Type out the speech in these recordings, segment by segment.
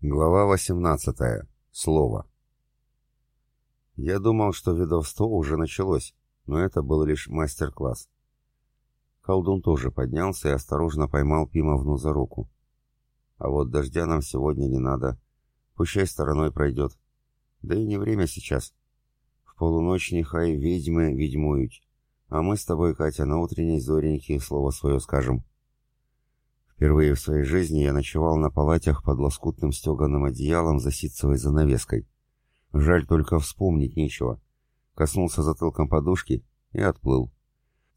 Глава 18. Слово. Я думал, что ведовство уже началось, но это был лишь мастер-класс. Колдун тоже поднялся и осторожно поймал Пимовну за руку. А вот дождя нам сегодня не надо. Пущай стороной пройдет. Да и не время сейчас. В полуночь нехай ведьмы ведьмуют. А мы с тобой, Катя, на утренней зореньке слово свое скажем. Впервые в своей жизни я ночевал на палатях под лоскутным стеганым одеялом за ситцевой занавеской. Жаль только вспомнить нечего. Коснулся затылком подушки и отплыл.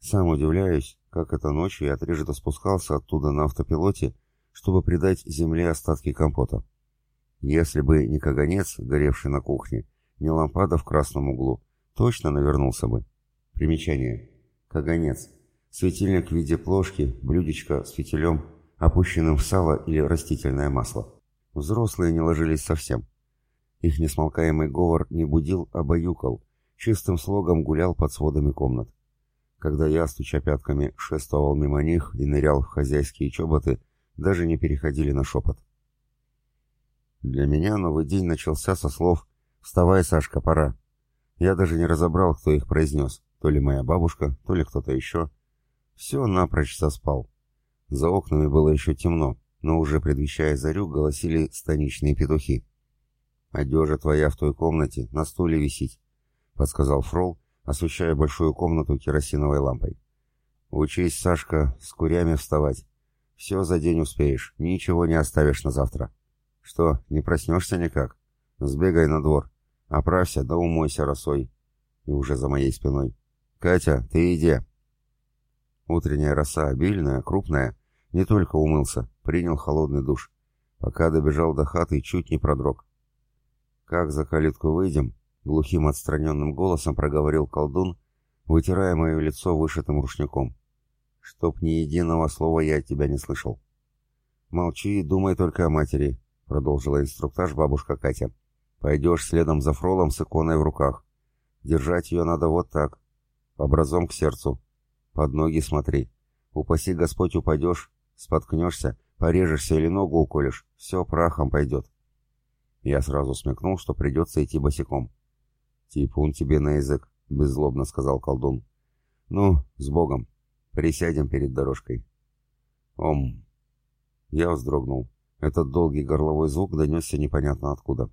Сам удивляюсь, как это ночью я трижды спускался оттуда на автопилоте, чтобы придать земле остатки компота. Если бы не каганец, горевший на кухне, не лампада в красном углу, точно навернулся бы. Примечание. Каганец. Светильник в виде плошки, блюдечко с фитилем – опущенным в сало или растительное масло. Взрослые не ложились совсем. Их несмолкаемый говор не будил, а баюкал, чистым слогом гулял под сводами комнат. Когда я, стуча пятками, шествовал мимо них и нырял в хозяйские чоботы, даже не переходили на шепот. Для меня новый день начался со слов «Вставай, Сашка, пора». Я даже не разобрал, кто их произнес, то ли моя бабушка, то ли кто-то еще. Все напрочь заспал. За окнами было еще темно, но уже предвещая зарю, голосили станичные петухи. «Одежа твоя в той комнате, на стуле висит», — подсказал Фрол, освещая большую комнату керосиновой лампой. «Учись, Сашка, с курями вставать. Все за день успеешь, ничего не оставишь на завтра. Что, не проснешься никак? Сбегай на двор, оправься да умойся росой». И уже за моей спиной. «Катя, ты иди». Утренняя роса обильная, крупная, не только умылся, принял холодный душ. Пока добежал до хаты, чуть не продрог. «Как за калитку выйдем?» — глухим отстраненным голосом проговорил колдун, вытирая мое лицо вышитым рушником. «Чтоб ни единого слова я от тебя не слышал». «Молчи и думай только о матери», — продолжила инструктаж бабушка Катя. «Пойдешь следом за фролом с иконой в руках. Держать ее надо вот так, образом к сердцу. Под ноги смотри. Упаси Господь упадешь, Споткнешься, порежешься или ногу уколешь, все прахом пойдет. Я сразу смекнул, что придется идти босиком. «Типун тебе на язык», — беззлобно сказал колдун. «Ну, с Богом. Присядем перед дорожкой». «Ом». Я вздрогнул. Этот долгий горловой звук донесся непонятно откуда.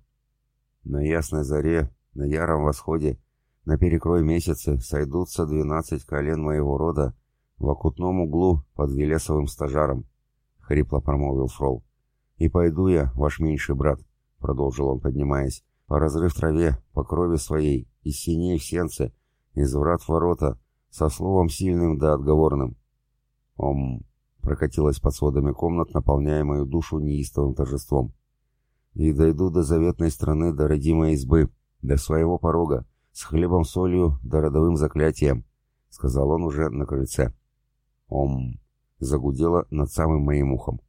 На ясной заре, на яром восходе, на перекрой месяце сойдутся двенадцать колен моего рода в окутном углу под Велесовым стажаром, — хрипло промолвил Фрол. «И пойду я, ваш меньший брат», — продолжил он, поднимаясь, — «по разрыв траве, по крови своей, из синей в сенце, из врат ворота, со словом сильным да отговорным». «Ом», — прокатилась под сводами комнат, наполняя мою душу неистовым торжеством. «И дойду до заветной страны, до родимой избы, до своего порога, с хлебом-солью да родовым заклятием», — сказал он уже на крыльце. Ом. Загудело над самым моим ухом.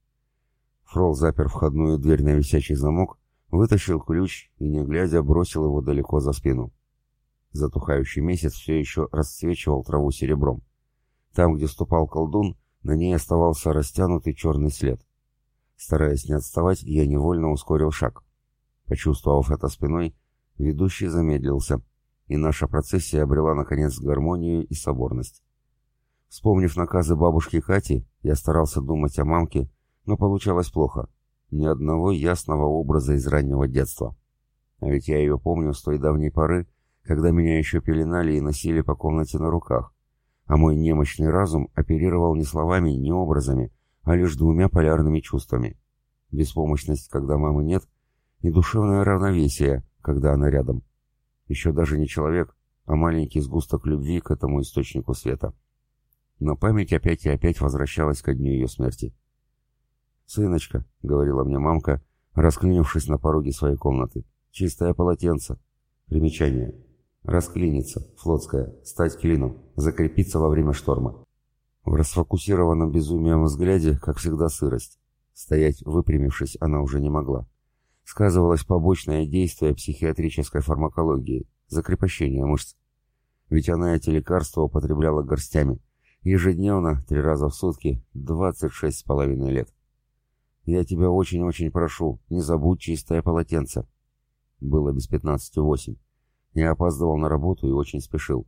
Фрол запер входную дверь на висячий замок, вытащил ключ и, не глядя, бросил его далеко за спину. Затухающий месяц все еще расцвечивал траву серебром. Там, где ступал колдун, на ней оставался растянутый черный след. Стараясь не отставать, я невольно ускорил шаг. Почувствовав это спиной, ведущий замедлился, и наша процессия обрела, наконец, гармонию и соборность. Вспомнив наказы бабушки Кати, я старался думать о мамке, но получалось плохо. Ни одного ясного образа из раннего детства. А ведь я ее помню с той давней поры, когда меня еще пеленали и носили по комнате на руках, а мой немощный разум оперировал не словами, не образами, а лишь двумя полярными чувствами. Беспомощность, когда мамы нет, и душевное равновесие, когда она рядом. Еще даже не человек, а маленький сгусток любви к этому источнику света но память опять и опять возвращалась ко дню ее смерти. «Сыночка», — говорила мне мамка, расклинившись на пороге своей комнаты, — «чистое полотенце». Примечание. Расклиниться, флотская, стать клином, закрепиться во время шторма. В расфокусированном безумием взгляде, как всегда, сырость. Стоять, выпрямившись, она уже не могла. Сказывалось побочное действие психиатрической фармакологии, закрепощение мышц. Ведь она эти лекарства употребляла горстями — Ежедневно, три раза в сутки, двадцать шесть с половиной лет. Я тебя очень-очень прошу, не забудь чистое полотенце. Было без пятнадцати восемь. Я опаздывал на работу и очень спешил.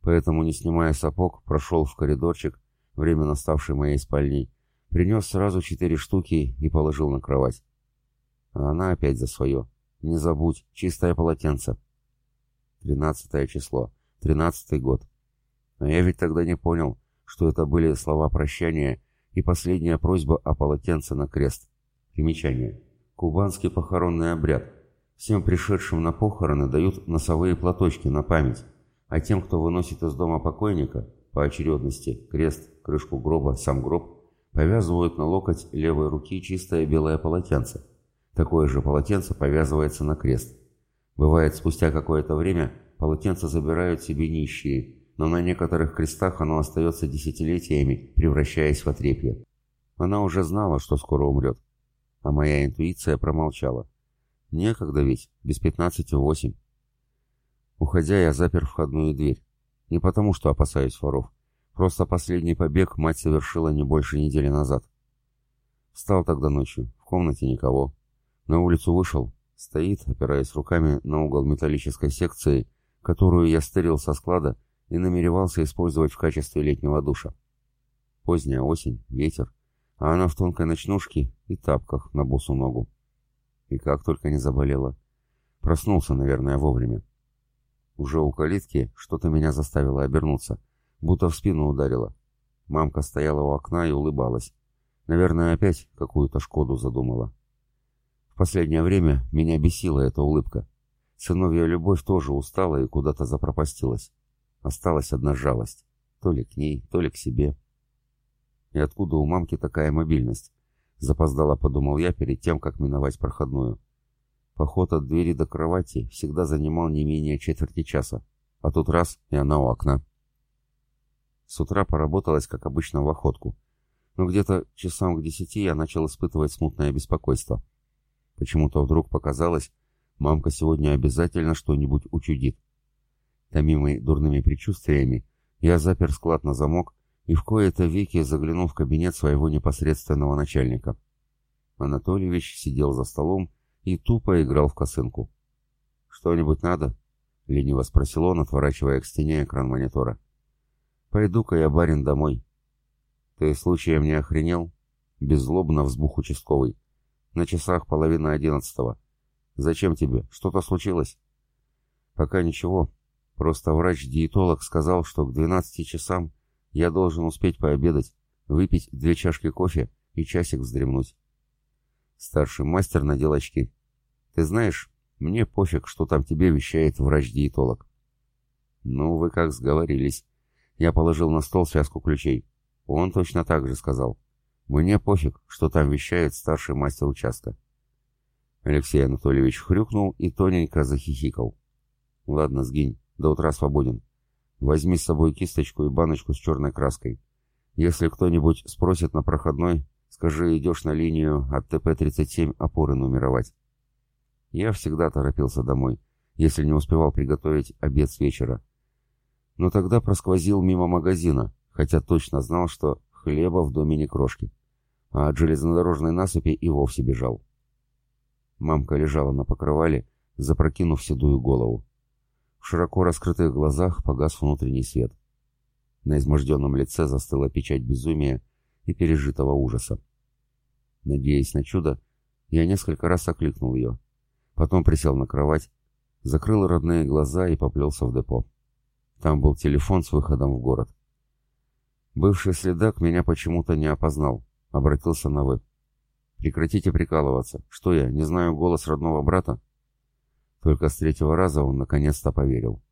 Поэтому, не снимая сапог, прошел в коридорчик, временно ставший моей спальней, принес сразу четыре штуки и положил на кровать. А она опять за свое. Не забудь, чистое полотенце. Тринадцатое число. Тринадцатый год. А я ведь тогда не понял, что это были слова прощания и последняя просьба о полотенце на крест. Примечание. Кубанский похоронный обряд. Всем пришедшим на похороны дают носовые платочки на память, а тем, кто выносит из дома покойника, по очередности, крест, крышку гроба, сам гроб, повязывают на локоть левой руки чистое белое полотенце. Такое же полотенце повязывается на крест. Бывает, спустя какое-то время полотенце забирают себе нищие, но на некоторых крестах оно остается десятилетиями, превращаясь в отрепье. Она уже знала, что скоро умрет. А моя интуиция промолчала. Некогда ведь, без пятнадцати восемь. Уходя, я запер входную дверь. Не потому, что опасаюсь воров. Просто последний побег мать совершила не больше недели назад. Встал тогда ночью, в комнате никого. На улицу вышел, стоит, опираясь руками на угол металлической секции, которую я стырил со склада и намеревался использовать в качестве летнего душа. Поздняя осень, ветер, а она в тонкой ночнушке и тапках на босу ногу. И как только не заболела. Проснулся, наверное, вовремя. Уже у калитки что-то меня заставило обернуться, будто в спину ударило. Мамка стояла у окна и улыбалась. Наверное, опять какую-то Шкоду задумала. В последнее время меня бесила эта улыбка. Сыновья любовь тоже устала и куда-то запропастилась. Осталась одна жалость. То ли к ней, то ли к себе. И откуда у мамки такая мобильность? Запоздало подумал я перед тем, как миновать проходную. Поход от двери до кровати всегда занимал не менее четверти часа, а тут раз, и она у окна. С утра поработалась, как обычно, в охотку. Но где-то часам к десяти я начал испытывать смутное беспокойство. Почему-то вдруг показалось, мамка сегодня обязательно что-нибудь учудит. Томимый дурными предчувствиями, я запер склад на замок и в кои-то веки заглянул в кабинет своего непосредственного начальника. Анатольевич сидел за столом и тупо играл в косынку. «Что-нибудь надо?» — лениво спросил он, отворачивая к стене экран монитора. «Пойду-ка я, барин, домой». «Ты случаем не охренел?» — беззлобно взбух участковый. «На часах половина одиннадцатого. Зачем тебе? Что-то случилось?» «Пока ничего. Просто врач-диетолог сказал, что к 12 часам я должен успеть пообедать, выпить две чашки кофе и часик вздремнуть. Старший мастер надел очки. Ты знаешь, мне пофиг, что там тебе вещает врач-диетолог. Ну, вы как сговорились. Я положил на стол связку ключей. Он точно так же сказал. Мне пофиг, что там вещает старший мастер участка. Алексей Анатольевич хрюкнул и тоненько захихикал. Ладно, сгинь. До утра свободен. Возьми с собой кисточку и баночку с черной краской. Если кто-нибудь спросит на проходной, скажи, идешь на линию от ТП-37 опоры нумеровать. Я всегда торопился домой, если не успевал приготовить обед с вечера. Но тогда просквозил мимо магазина, хотя точно знал, что хлеба в доме не крошки. А от железнодорожной насыпи и вовсе бежал. Мамка лежала на покрывале, запрокинув седую голову. В широко раскрытых глазах погас внутренний свет. На изможденном лице застыла печать безумия и пережитого ужаса. Надеясь на чудо, я несколько раз окликнул ее. Потом присел на кровать, закрыл родные глаза и поплелся в депо. Там был телефон с выходом в город. Бывший следак меня почему-то не опознал, обратился на «вы». «Прекратите прикалываться. Что я, не знаю голос родного брата?» Только с третьего раза он наконец-то поверил.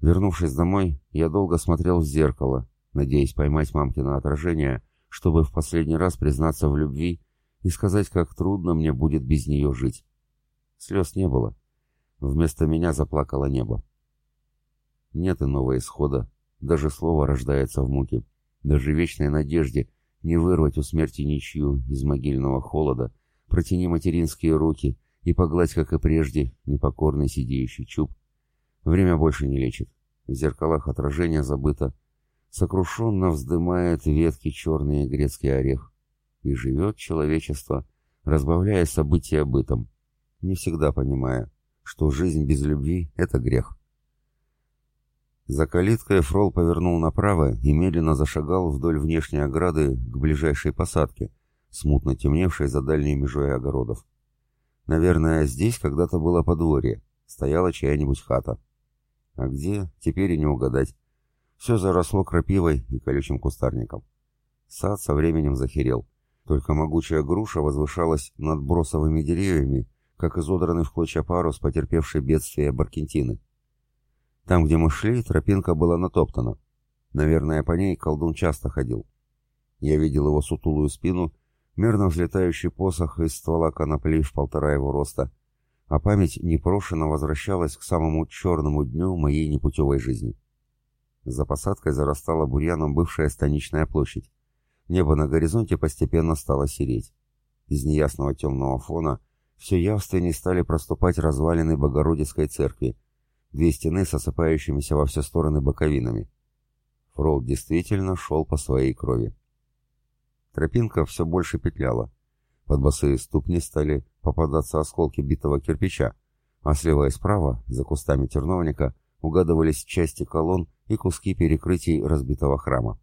Вернувшись домой, я долго смотрел в зеркало, надеясь поймать мамкино отражение, чтобы в последний раз признаться в любви и сказать, как трудно мне будет без нее жить. Слез не было. Вместо меня заплакало небо. Нет иного исхода, даже слово рождается в муке, даже вечной надежде не вырвать у смерти ничью из могильного холода, протяни материнские руки — и погладь, как и прежде, непокорный сидеющий чуб. Время больше не лечит. В зеркалах отражение забыто. Сокрушенно вздымает ветки черный грецкий орех. и живет человечество, разбавляя события бытом, не всегда понимая, что жизнь без любви — это грех. За калиткой Фрол повернул направо и медленно зашагал вдоль внешней ограды к ближайшей посадке, смутно темневшей за дальней межой огородов. Наверное, здесь когда-то было подворье, стояла чья-нибудь хата. А где, теперь и не угадать. Все заросло крапивой и колючим кустарником. Сад со временем захерел. Только могучая груша возвышалась над бросовыми деревьями, как изодранный в клочья парус, потерпевший бедствие Баркентины. Там, где мы шли, тропинка была натоптана. Наверное, по ней колдун часто ходил. Я видел его сутулую спину, мерно взлетающий посох из ствола конопли в полтора его роста, а память непрошено возвращалась к самому черному дню моей непутевой жизни. За посадкой зарастала бурьяном бывшая станичная площадь. Небо на горизонте постепенно стало сереть. Из неясного темного фона все явственнее стали проступать развалины Богородицкой церкви, две стены с осыпающимися во все стороны боковинами. Фрол действительно шел по своей крови. Тропинка все больше петляла. Под босые ступни стали попадаться осколки битого кирпича, а слева и справа, за кустами терновника, угадывались части колонн и куски перекрытий разбитого храма.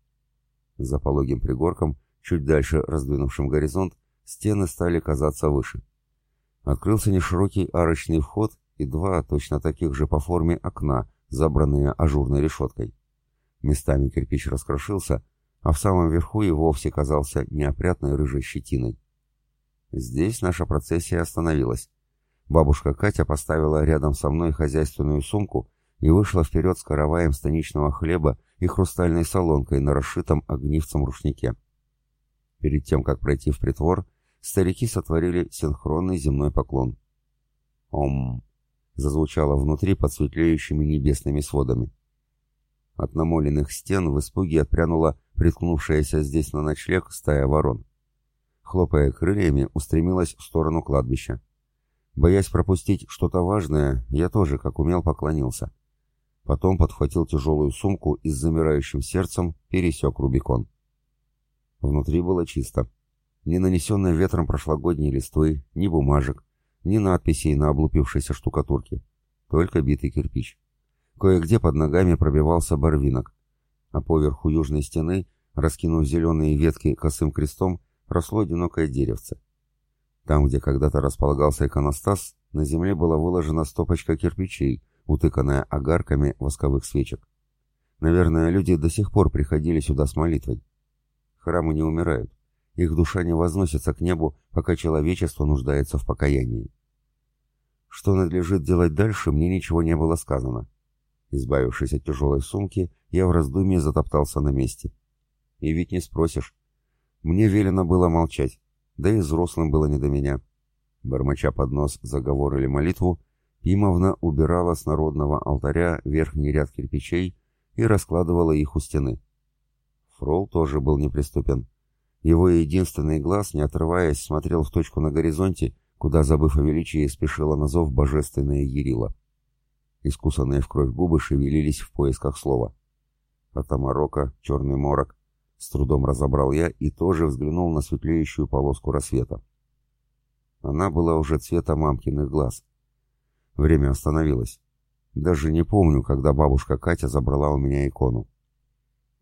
За пологим пригорком, чуть дальше раздвинувшим горизонт, стены стали казаться выше. Открылся неширокий арочный вход и два точно таких же по форме окна, забранные ажурной решеткой. Местами кирпич раскрошился, а в самом верху и вовсе казался неопрятной рыжей щетиной. Здесь наша процессия остановилась. Бабушка Катя поставила рядом со мной хозяйственную сумку и вышла вперед с караваем станичного хлеба и хрустальной солонкой на расшитом огнивцем рушнике. Перед тем, как пройти в притвор, старики сотворили синхронный земной поклон. «Ом!» — зазвучало внутри под светлеющими небесными сводами. От намоленных стен в испуге отпрянула приткнувшаяся здесь на ночлег стая ворон. Хлопая крыльями, устремилась в сторону кладбища. Боясь пропустить что-то важное, я тоже, как умел, поклонился. Потом подхватил тяжелую сумку и с замирающим сердцем пересек Рубикон. Внутри было чисто. Ни нанесенной ветром прошлогодней листвы, ни бумажек, ни надписей на облупившейся штукатурке. Только битый кирпич. Кое-где под ногами пробивался барвинок, а поверху южной стены, раскинув зеленые ветки косым крестом, росло одинокое деревце. Там, где когда-то располагался иконостас, на земле была выложена стопочка кирпичей, утыканная огарками восковых свечек. Наверное, люди до сих пор приходили сюда с молитвой. Храмы не умирают. Их душа не возносится к небу, пока человечество нуждается в покаянии. Что надлежит делать дальше, мне ничего не было сказано. Избавившись от тяжелой сумки, я в раздумье затоптался на месте. И ведь не спросишь. Мне велено было молчать, да и взрослым было не до меня. Бормоча под нос заговор или молитву, Пимовна убирала с народного алтаря верхний ряд кирпичей и раскладывала их у стены. Фрол тоже был неприступен. Его единственный глаз, не отрываясь, смотрел в точку на горизонте, куда, забыв о величии, спешила на зов божественная Ерила. Искусанные в кровь губы шевелились в поисках слова. Атамарока, черный морок. С трудом разобрал я и тоже взглянул на светлеющую полоску рассвета. Она была уже цвета мамкиных глаз. Время остановилось. Даже не помню, когда бабушка Катя забрала у меня икону.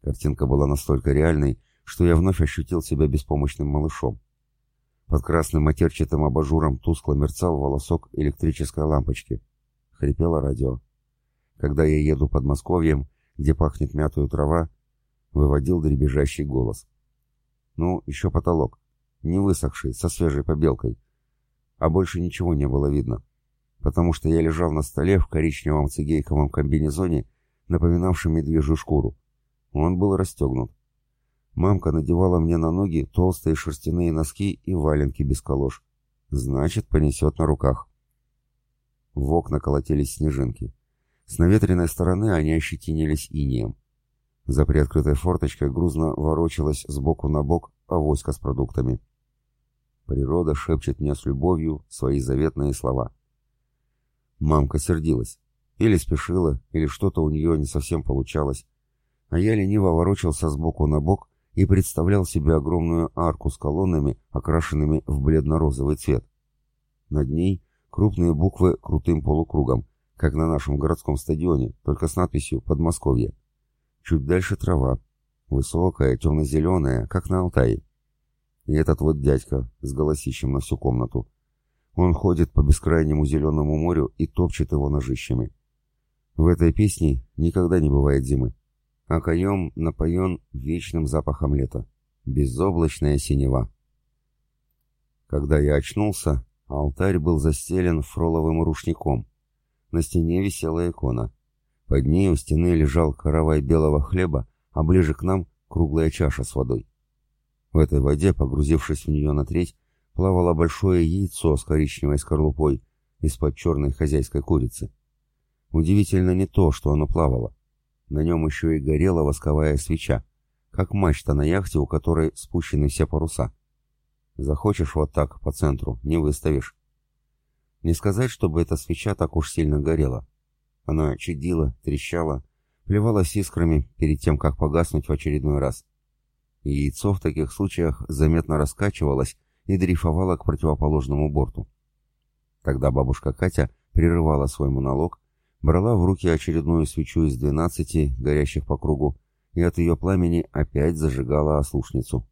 Картинка была настолько реальной, что я вновь ощутил себя беспомощным малышом. Под красным матерчатым абажуром тускло мерцал волосок электрической лампочки. Хрипело радио. Когда я еду под Московьем, где пахнет мятую трава, выводил дребезжащий голос. Ну, еще потолок. Не высохший, со свежей побелкой. А больше ничего не было видно потому что я лежал на столе в коричневом цигейковом комбинезоне, напоминавшем медвежью шкуру. Он был расстегнут. Мамка надевала мне на ноги толстые шерстяные носки и валенки без колош. Значит, понесет на руках. В окна колотились снежинки. С наветренной стороны они ощетинились инеем. За приоткрытой форточкой грузно ворочалась сбоку на бок авоська с продуктами. Природа шепчет мне с любовью свои заветные слова — Мамка сердилась. Или спешила, или что-то у нее не совсем получалось. А я лениво ворочался сбоку на бок и представлял себе огромную арку с колоннами, окрашенными в бледно-розовый цвет. Над ней крупные буквы крутым полукругом, как на нашем городском стадионе, только с надписью «Подмосковье». Чуть дальше трава, высокая, темно-зеленая, как на Алтае. И этот вот дядька с голосищем на всю комнату. Он ходит по бескрайнему зеленому морю и топчет его ножищами. В этой песне никогда не бывает зимы. А каем напоен вечным запахом лета. Безоблачная синева. Когда я очнулся, алтарь был застелен фроловым рушником. На стене висела икона. Под ней у стены лежал каравай белого хлеба, а ближе к нам круглая чаша с водой. В этой воде, погрузившись в нее на треть, плавало большое яйцо с коричневой скорлупой из-под черной хозяйской курицы. Удивительно не то, что оно плавало. На нем еще и горела восковая свеча, как мачта на яхте, у которой спущены все паруса. Захочешь вот так, по центру, не выставишь. Не сказать, чтобы эта свеча так уж сильно горела. Она чадила, трещала, плевалась искрами перед тем, как погаснуть в очередной раз. Яйцо в таких случаях заметно раскачивалось и дрейфовало к противоположному борту. Тогда бабушка Катя прерывала свой монолог, брала в руки очередную свечу из двенадцати, горящих по кругу, и от ее пламени опять зажигала ослушницу.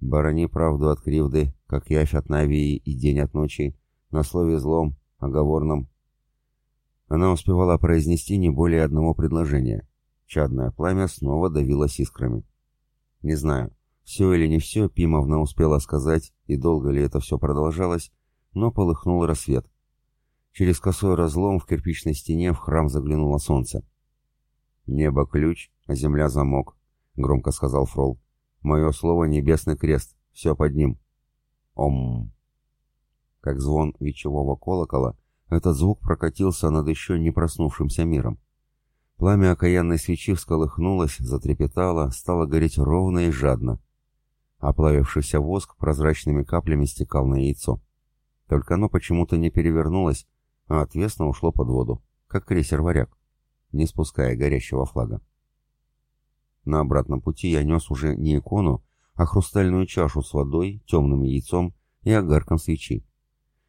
«Борони правду от кривды, как явь от навии и день от ночи, на слове злом, оговорном, она успевала произнести не более одного предложения. Чадное пламя снова давилось искрами. Не знаю, все или не все Пимовна успела сказать, и долго ли это все продолжалось, но полыхнул рассвет. Через косой разлом в кирпичной стене в храм заглянуло солнце. «Небо ключ, а земля замок», — громко сказал Фрол. «Мое слово — небесный крест, все под ним». «Ом». Как звон вечевого колокола, этот звук прокатился над еще не проснувшимся миром. Пламя окаянной свечи всколыхнулось, затрепетало, стало гореть ровно и жадно. Оплавившийся воск прозрачными каплями стекал на яйцо. Только оно почему-то не перевернулось, а отвесно ушло под воду, как крейсер «Варяг», не спуская горящего флага. На обратном пути я нес уже не икону, а хрустальную чашу с водой, темным яйцом и огарком свечи.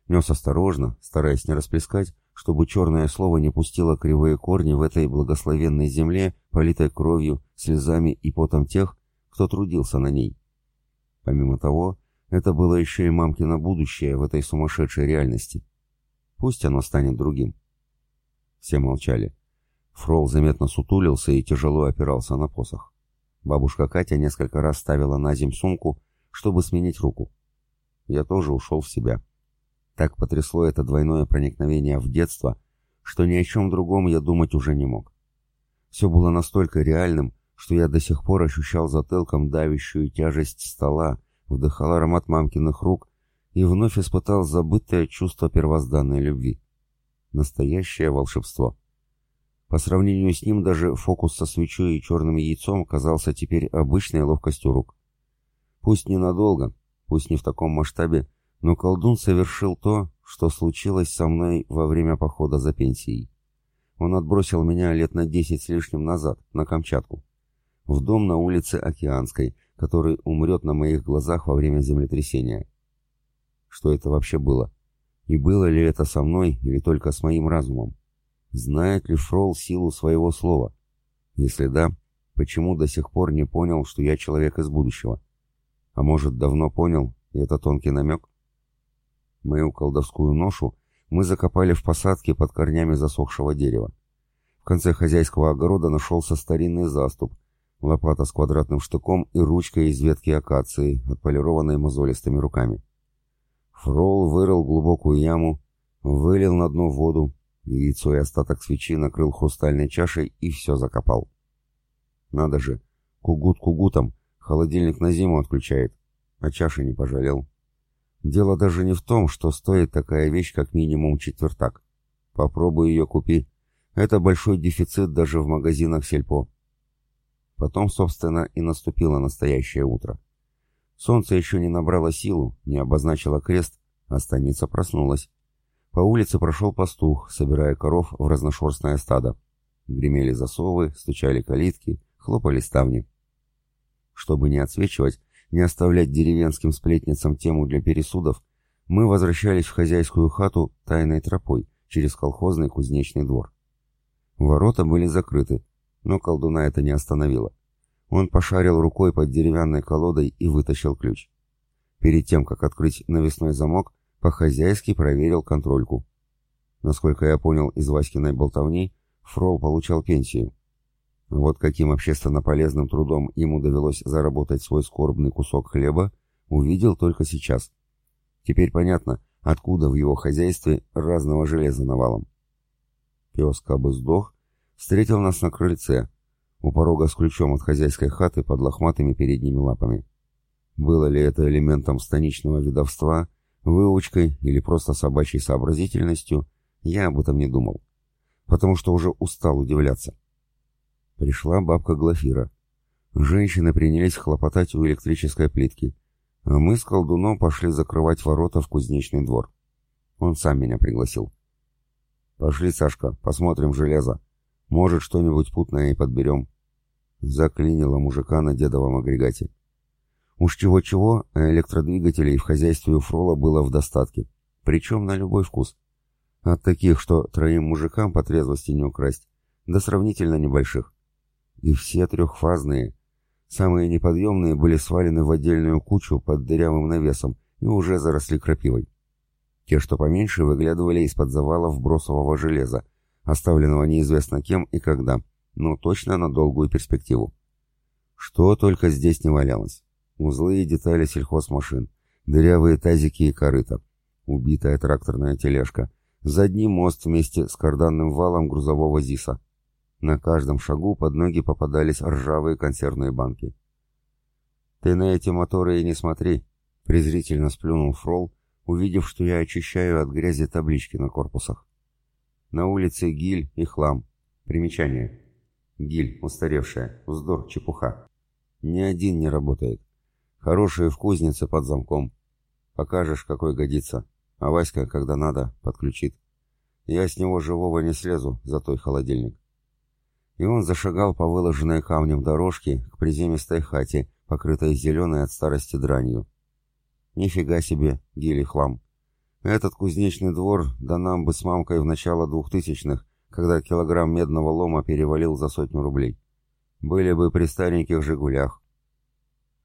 Нес осторожно, стараясь не расплескать, чтобы черное слово не пустило кривые корни в этой благословенной земле, политой кровью, слезами и потом тех, кто трудился на ней. Помимо того, это было еще и мамкино будущее в этой сумасшедшей реальности. Пусть оно станет другим. Все молчали. Фрол заметно сутулился и тяжело опирался на посох. Бабушка Катя несколько раз ставила на земь сумку, чтобы сменить руку. Я тоже ушел в себя. Так потрясло это двойное проникновение в детство, что ни о чем другом я думать уже не мог. Все было настолько реальным, что я до сих пор ощущал затылком давящую тяжесть стола, вдыхал аромат мамкиных рук и вновь испытал забытое чувство первозданной любви. Настоящее волшебство. По сравнению с ним даже фокус со свечой и черным яйцом казался теперь обычной ловкостью рук. Пусть ненадолго, пусть не в таком масштабе, но колдун совершил то, что случилось со мной во время похода за пенсией. Он отбросил меня лет на десять с лишним назад, на Камчатку, в дом на улице Океанской, который умрет на моих глазах во время землетрясения. Что это вообще было? И было ли это со мной или только с моим разумом? Знает ли Фрол силу своего слова? Если да, почему до сих пор не понял, что я человек из будущего? А может, давно понял, и это тонкий намек? Мою колдовскую ношу мы закопали в посадке под корнями засохшего дерева. В конце хозяйского огорода нашелся старинный заступ, лопата с квадратным штыком и ручка из ветки акации, отполированной мозолистыми руками. Фрол вырыл глубокую яму, вылил на дно воду, яйцо и остаток свечи накрыл хрустальной чашей и все закопал. Надо же, кугут кугутом, холодильник на зиму отключает, а чаши не пожалел. Дело даже не в том, что стоит такая вещь как минимум четвертак. Попробуй ее купи. Это большой дефицит даже в магазинах сельпо. Потом, собственно, и наступило настоящее утро. Солнце еще не набрало силу, не обозначило крест, а станица проснулась. По улице прошел пастух, собирая коров в разношерстное стадо. Гремели засовы, стучали калитки, хлопали ставни. Чтобы не отсвечивать, не оставлять деревенским сплетницам тему для пересудов, мы возвращались в хозяйскую хату тайной тропой через колхозный кузнечный двор. Ворота были закрыты, но колдуна это не остановило. Он пошарил рукой под деревянной колодой и вытащил ключ. Перед тем, как открыть навесной замок, по-хозяйски проверил контрольку. Насколько я понял из Васькиной болтовни, Фрол получал пенсию. Вот каким общественно полезным трудом ему довелось заработать свой скорбный кусок хлеба, увидел только сейчас. Теперь понятно, откуда в его хозяйстве разного железа навалом. Пес, кабы сдох, встретил нас на крыльце, у порога с ключом от хозяйской хаты под лохматыми передними лапами. Было ли это элементом станичного видовства, выучкой или просто собачьей сообразительностью, я об этом не думал, потому что уже устал удивляться. Пришла бабка Глафира. Женщины принялись хлопотать у электрической плитки, а мы с колдуном пошли закрывать ворота в кузнечный двор. Он сам меня пригласил. «Пошли, Сашка, посмотрим железо. Может, что-нибудь путное и подберем». Заклинило мужика на дедовом агрегате. Уж чего-чего, а электродвигателей в хозяйстве у Фрола было в достатке, причем на любой вкус. От таких, что троим мужикам по трезвости не украсть, до сравнительно небольших. И все трехфазные, самые неподъемные были свалены в отдельную кучу под дырявым навесом и уже заросли крапивой. Те, что поменьше, выглядывали из-под завалов бросового железа, оставленного неизвестно кем и когда, но точно на долгую перспективу. Что только здесь не валялось. Узлы и детали сельхозмашин, дырявые тазики и корыта, убитая тракторная тележка, задний мост вместе с карданным валом грузового ЗИСа. На каждом шагу под ноги попадались ржавые консервные банки. «Ты на эти моторы и не смотри», — презрительно сплюнул Фрол, увидев, что я очищаю от грязи таблички на корпусах. На улице гиль и хлам. Примечание. Гиль, устаревшая, вздор, чепуха. Ни один не работает. Хорошие в кузнице под замком. Покажешь, какой годится. А Васька, когда надо, подключит. Я с него живого не слезу, за той холодильник. И он зашагал по выложенной камнем дорожке к приземистой хате, покрытой зеленой от старости дранью. Нифига себе, гили хлам. Этот кузнечный двор, да нам бы с мамкой в начало двухтысячных, когда килограмм медного лома перевалил за сотню рублей. Были бы при стареньких «Жигулях».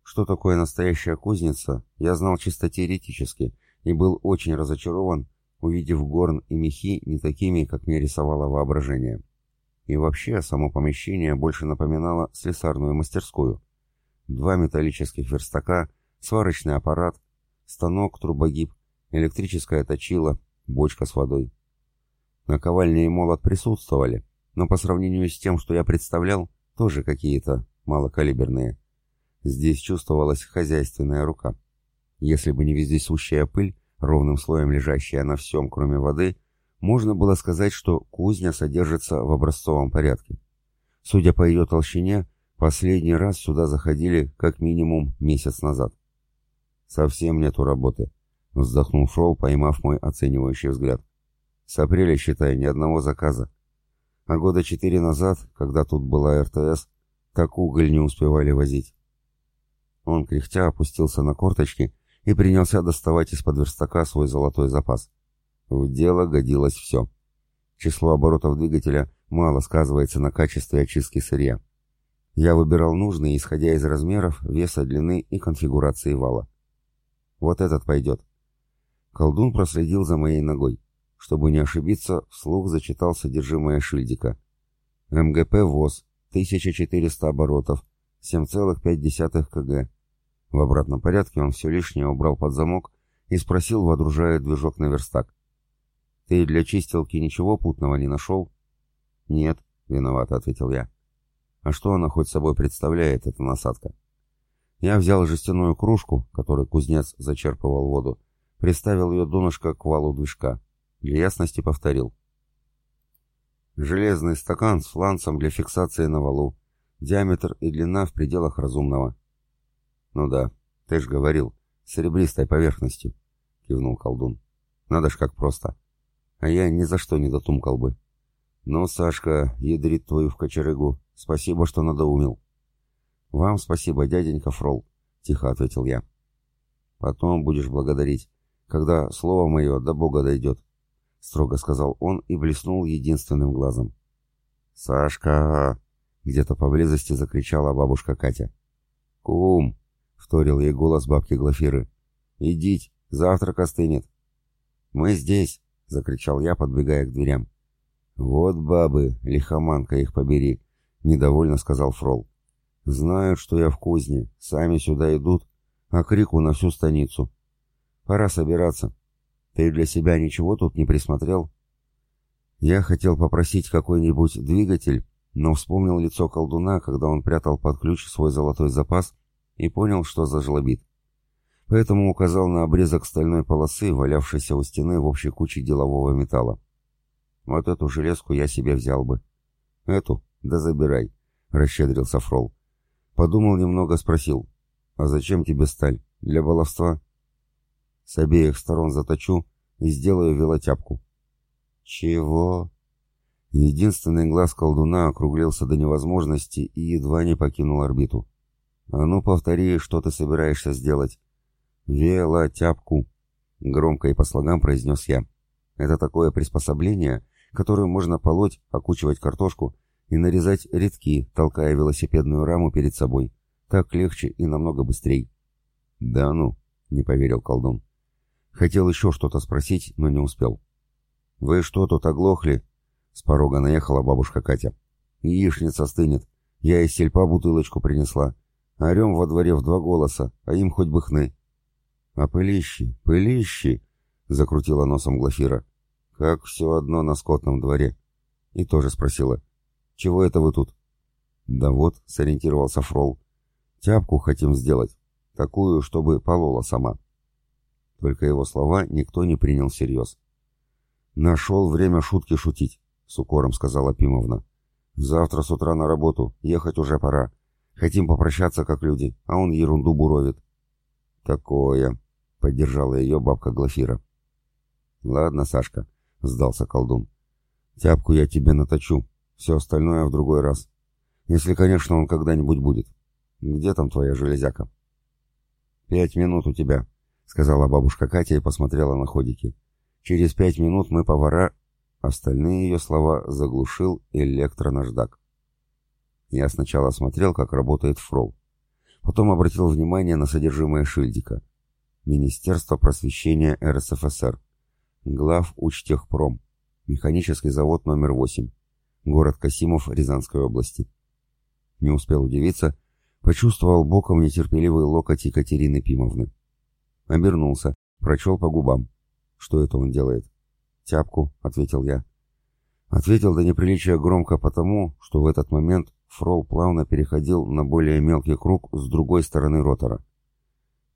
Что такое настоящая кузница, я знал чисто теоретически и был очень разочарован, увидев горн и мехи не такими, как мне рисовало воображение. И вообще, само помещение больше напоминало слесарную мастерскую. Два металлических верстака, сварочный аппарат, станок, трубогиб, электрическая точила, бочка с водой. Наковальня и молот присутствовали, но по сравнению с тем, что я представлял, тоже какие-то малокалиберные. Здесь чувствовалась хозяйственная рука. Если бы не вездесущая пыль, ровным слоем лежащая на всем, кроме воды, можно было сказать, что кузня содержится в образцовом порядке. Судя по ее толщине, последний раз сюда заходили как минимум месяц назад. «Совсем нету работы», — вздохнул Фрол, поймав мой оценивающий взгляд. С апреля, считай, ни одного заказа. А года четыре назад, когда тут была РТС, так уголь не успевали возить. Он, кряхтя, опустился на корточки и принялся доставать из-под верстака свой золотой запас. В дело годилось все. Число оборотов двигателя мало сказывается на качестве очистки сырья. Я выбирал нужные, исходя из размеров, веса, длины и конфигурации вала. Вот этот пойдет. Колдун проследил за моей ногой. Чтобы не ошибиться, вслух зачитал содержимое шильдика. МГП ВОЗ, 1400 оборотов, 7,5 кг. В обратном порядке он все лишнее убрал под замок и спросил, водружая движок на верстак. «Ты для чистилки ничего путного не нашел?» «Нет», — виновато ответил я. «А что она хоть собой представляет, эта насадка?» Я взял жестяную кружку, которой кузнец зачерпывал воду, приставил ее донышко к валу движка. Для ясности повторил. Железный стакан с фланцем для фиксации на валу. Диаметр и длина в пределах разумного. Ну да, ты ж говорил, с серебристой поверхностью, кивнул колдун. Надо ж как просто. А я ни за что не дотумкал бы. Ну, Сашка, ядрит твою в кочерыгу, спасибо, что надоумил. «Вам спасибо, дяденька Фрол», — тихо ответил я. «Потом будешь благодарить, когда слово мое до Бога дойдет», — строго сказал он и блеснул единственным глазом. «Сашка!» — где-то поблизости закричала бабушка Катя. «Кум!» — вторил ей голос бабки Глафиры. «Идите, завтрак остынет». «Мы здесь!» — закричал я, подбегая к дверям. «Вот бабы, лихоманка их побери!» — недовольно сказал Фрол. «Знают, что я в кузне, сами сюда идут, а крику на всю станицу. Пора собираться. Ты для себя ничего тут не присмотрел?» Я хотел попросить какой-нибудь двигатель, но вспомнил лицо колдуна, когда он прятал под ключ свой золотой запас и понял, что зажлобит. Поэтому указал на обрезок стальной полосы, валявшейся у стены в общей куче делового металла. Вот эту железку я себе взял бы. Эту? Да забирай, — расщедрился Фрол. Подумал немного, спросил. А зачем тебе сталь? Для баловства? С обеих сторон заточу и сделаю велотяпку. Чего? Единственный глаз колдуна округлился до невозможности и едва не покинул орбиту. «А ну, повтори, что ты собираешься сделать?» «Велотяпку», — громко и по слогам произнес я. «Это такое приспособление, которым можно полоть, окучивать картошку и нарезать редки, толкая велосипедную раму перед собой. Так легче и намного быстрее». «Да ну», — не поверил колдун. Хотел еще что-то спросить, но не успел. «Вы что тут оглохли?» С порога наехала бабушка Катя. «Яичница стынет. Я из сельпа бутылочку принесла. Орем во дворе в два голоса, а им хоть бы хны». «А пылищи, пылищи!» — закрутила носом Глафира. «Как все одно на скотном дворе». И тоже спросила. «Чего это вы тут?» «Да вот», — сориентировался Фрол. «Тяпку хотим сделать. Такую, чтобы полола сама». Только его слова никто не принял всерьез. «Нашел время шутки шутить с укором сказала Пимовна. «Завтра с утра на работу, ехать уже пора. Хотим попрощаться, как люди, а он ерунду буровит». «Такое», — поддержала ее бабка Глафира. «Ладно, Сашка», — сдался колдун. «Тяпку я тебе наточу, все остальное в другой раз. Если, конечно, он когда-нибудь будет. Где там твоя железяка?» «Пять минут у тебя», — сказала бабушка Катя и посмотрела на ходики. «Через пять минут мы, повара, Остальные ее слова заглушил электронаждак. Я сначала смотрел, как работает фрол. Потом обратил внимание на содержимое шильдика. Министерство просвещения РСФСР. Глав Учтехпром. Механический завод номер 8. Город Касимов Рязанской области. Не успел удивиться, почувствовал боком нетерпеливый локоть Екатерины Пимовны. Обернулся, прочел по губам. Что это он делает? «Тяпку», — ответил я. Ответил до неприличия громко потому, что в этот момент Фрол плавно переходил на более мелкий круг с другой стороны ротора.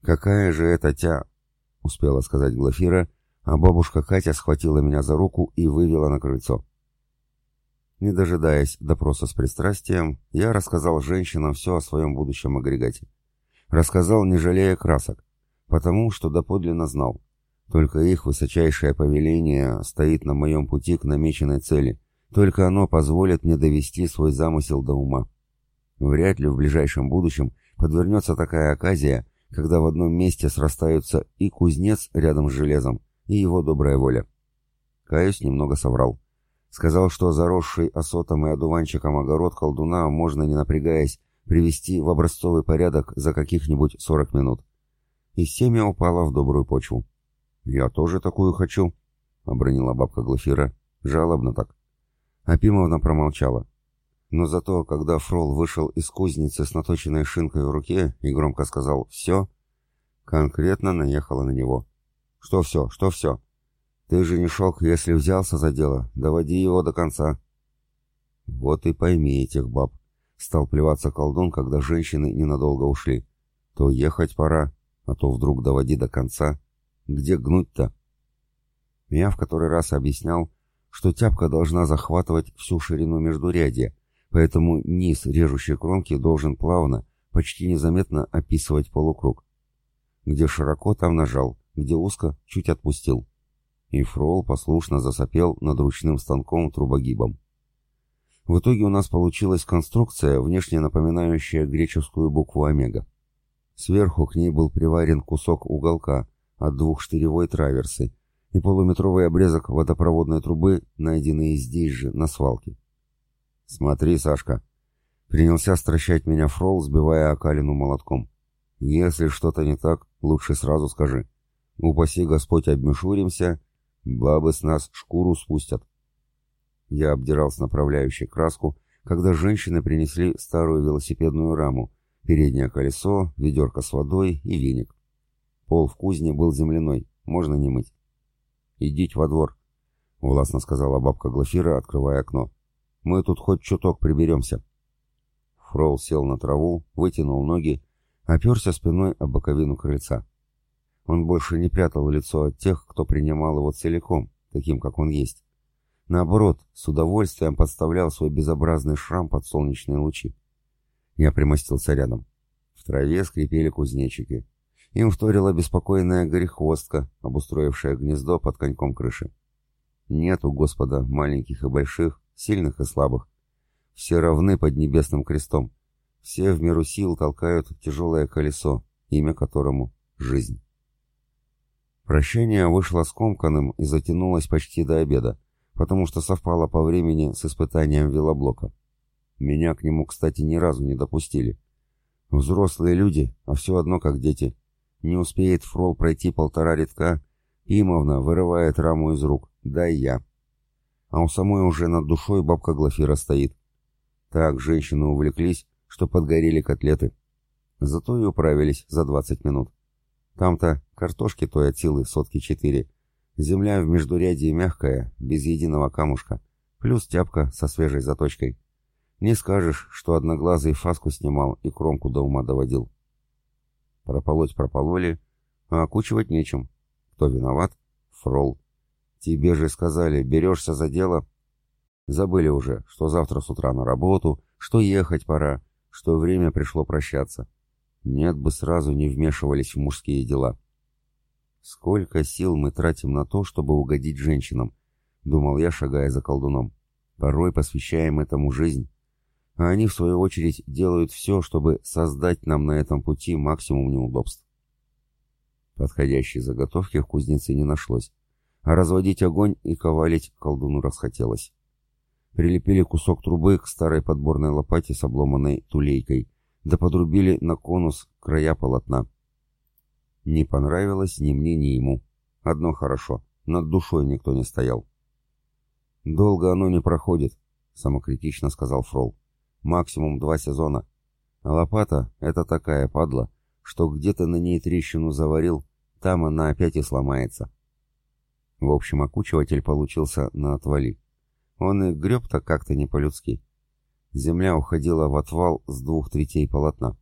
«Какая же это тя...» — успела сказать Глафира, а бабушка Катя схватила меня за руку и вывела на крыльцо. Не дожидаясь допроса с пристрастием, я рассказал женщинам все о своем будущем агрегате. Рассказал, не жалея красок, потому что доподлинно знал. Только их высочайшее повеление стоит на моем пути к намеченной цели. Только оно позволит мне довести свой замысел до ума. Вряд ли в ближайшем будущем подвернется такая оказия, когда в одном месте срастаются и кузнец рядом с железом, и его добрая воля. Каюсь немного соврал. Сказал, что заросший осотом и одуванчиком огород колдуна можно, не напрягаясь, привести в образцовый порядок за каких-нибудь сорок минут. И семя упало в добрую почву. «Я тоже такую хочу», — обронила бабка Глафира. Жалобно так. Апимовна промолчала. Но зато, когда Фрол вышел из кузницы с наточенной шинкой в руке и громко сказал «все», конкретно наехала на него. «Что все? Что все? Ты же не шок, если взялся за дело. Доводи его до конца». «Вот и пойми этих баб», — стал плеваться колдун, когда женщины ненадолго ушли. «То ехать пора, а то вдруг доводи до конца». Где гнуть-то? Я в который раз объяснял, что тяпка должна захватывать всю ширину междурядья, поэтому низ режущей кромки должен плавно, почти незаметно описывать полукруг. Где широко, там нажал, где узко, чуть отпустил. И фрол послушно засопел над ручным станком трубогибом. В итоге у нас получилась конструкция, внешне напоминающая греческую букву «Омега». Сверху к ней был приварен кусок уголка от двухштыревой траверсы и полуметровый обрезок водопроводной трубы, найденный здесь же, на свалке. «Смотри, Сашка!» Принялся стращать меня фрол, сбивая окалину молотком. «Если что-то не так, лучше сразу скажи. Упаси Господь, обмешуримся, бабы с нас шкуру спустят». Я обдирал с направляющей краску, когда женщины принесли старую велосипедную раму, переднее колесо, ведерко с водой и веник. Пол в кузне был земляной, можно не мыть. «Идите во двор», — властно сказала бабка Глафира, открывая окно. «Мы тут хоть чуток приберемся». Фрол сел на траву, вытянул ноги, оперся спиной об боковину крыльца. Он больше не прятал лицо от тех, кто принимал его целиком, таким, как он есть. Наоборот, с удовольствием подставлял свой безобразный шрам под солнечные лучи. Я примостился рядом. В траве скрипели кузнечики. Им вторила беспокойная горехвостка, обустроившая гнездо под коньком крыши. Нет у Господа маленьких и больших, сильных и слабых. Все равны под небесным крестом. Все в меру сил толкают тяжелое колесо, имя которому — жизнь. Прощение вышло скомканным и затянулось почти до обеда, потому что совпало по времени с испытанием велоблока. Меня к нему, кстати, ни разу не допустили. Взрослые люди, а все одно как дети. Не успеет фрол пройти полтора редка, Имовна вырывает раму из рук. Дай я. А у самой уже над душой бабка Глафира стоит. Так женщины увлеклись, что подгорели котлеты. Зато и управились за двадцать минут. Там-то картошки той от силы сотки четыре, Земля в междурядье мягкая, без единого камушка, плюс тяпка со свежей заточкой. Не скажешь, что одноглазый фаску снимал и кромку до ума доводил. Прополоть пропололи, а окучивать нечем. Кто виноват? Фрол. Тебе же сказали, берешься за дело. Забыли уже, что завтра с утра на работу, что ехать пора, что время пришло прощаться. Нет бы сразу не вмешивались в мужские дела. Сколько сил мы тратим на то, чтобы угодить женщинам, думал я, шагая за колдуном. Порой посвящаем этому жизнь. А они, в свою очередь, делают все, чтобы создать нам на этом пути максимум неудобств. Подходящей заготовки в кузнице не нашлось, а разводить огонь и ковалить колдуну расхотелось. Прилепили кусок трубы к старой подборной лопате с обломанной тулейкой, да подрубили на конус края полотна. Не понравилось ни мне, ни ему. Одно хорошо, над душой никто не стоял. «Долго оно не проходит», — самокритично сказал Фрол. «Максимум два сезона. А лопата — это такая падла, что где-то на ней трещину заварил, там она опять и сломается». В общем, окучиватель получился на отвали. Он и греб-то как-то не по-людски. Земля уходила в отвал с двух третей полотна.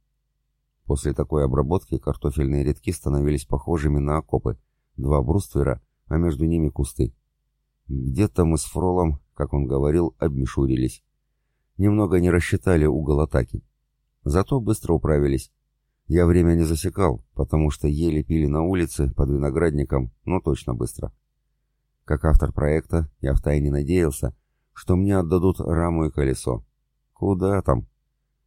После такой обработки картофельные редки становились похожими на окопы, два бруствера, а между ними кусты. Где-то мы с Фролом, как он говорил, обмешурились. Немного не рассчитали угол атаки. Зато быстро управились. Я время не засекал, потому что еле пили на улице, под виноградником, но точно быстро. Как автор проекта, я втайне надеялся, что мне отдадут раму и колесо. Куда там?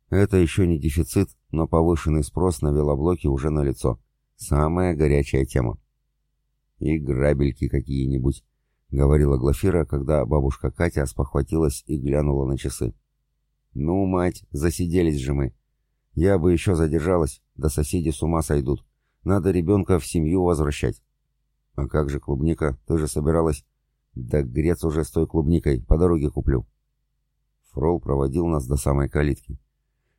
Это еще не дефицит, но повышенный спрос на велоблоки уже налицо. Самая горячая тема. И грабельки какие-нибудь, говорила Глафира, когда бабушка Катя спохватилась и глянула на часы. Ну, мать, засиделись же мы. Я бы еще задержалась, да соседи с ума сойдут. Надо ребенка в семью возвращать. А как же клубника? Ты же собиралась... Да грец уже с той клубникой, по дороге куплю. Фрол проводил нас до самой калитки.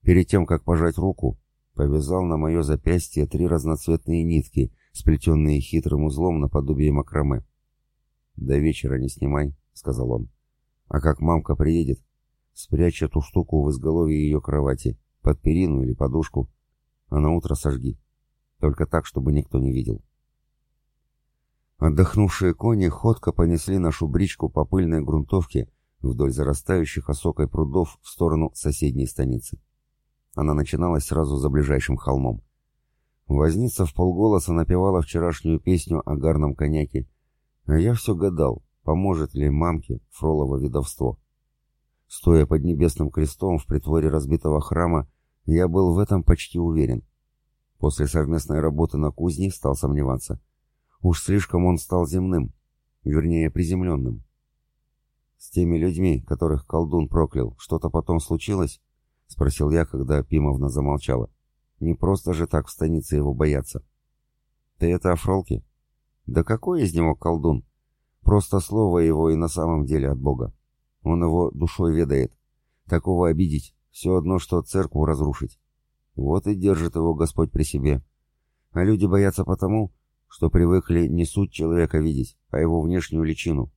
Перед тем, как пожать руку, повязал на мое запястье три разноцветные нитки, сплетенные хитрым узлом наподобие макраме. «До вечера не снимай», — сказал он. «А как мамка приедет, спрячь эту штуку в изголовье ее кровати, под перину или подушку, а на утро сожги. Только так, чтобы никто не видел». Отдохнувшие кони ходко понесли нашу бричку по пыльной грунтовке вдоль зарастающих осокой прудов в сторону соседней станицы. Она начиналась сразу за ближайшим холмом. Возница в полголоса напевала вчерашнюю песню о гарном коньяке, а я все гадал, поможет ли мамке Фролово ведовство. Стоя под небесным крестом в притворе разбитого храма, я был в этом почти уверен. После совместной работы на кузне стал сомневаться. Уж слишком он стал земным, вернее, приземленным. «С теми людьми, которых колдун проклял, что-то потом случилось?» — спросил я, когда Пимовна замолчала. «Не просто же так в станице его бояться». «Ты это о Фролке?» «Да какой из него колдун? Просто слово его и на самом деле от Бога. Он его душой ведает. Такого обидеть, все одно, что церкву разрушить. Вот и держит его Господь при себе. А люди боятся потому, что привыкли не суть человека видеть, а его внешнюю личину.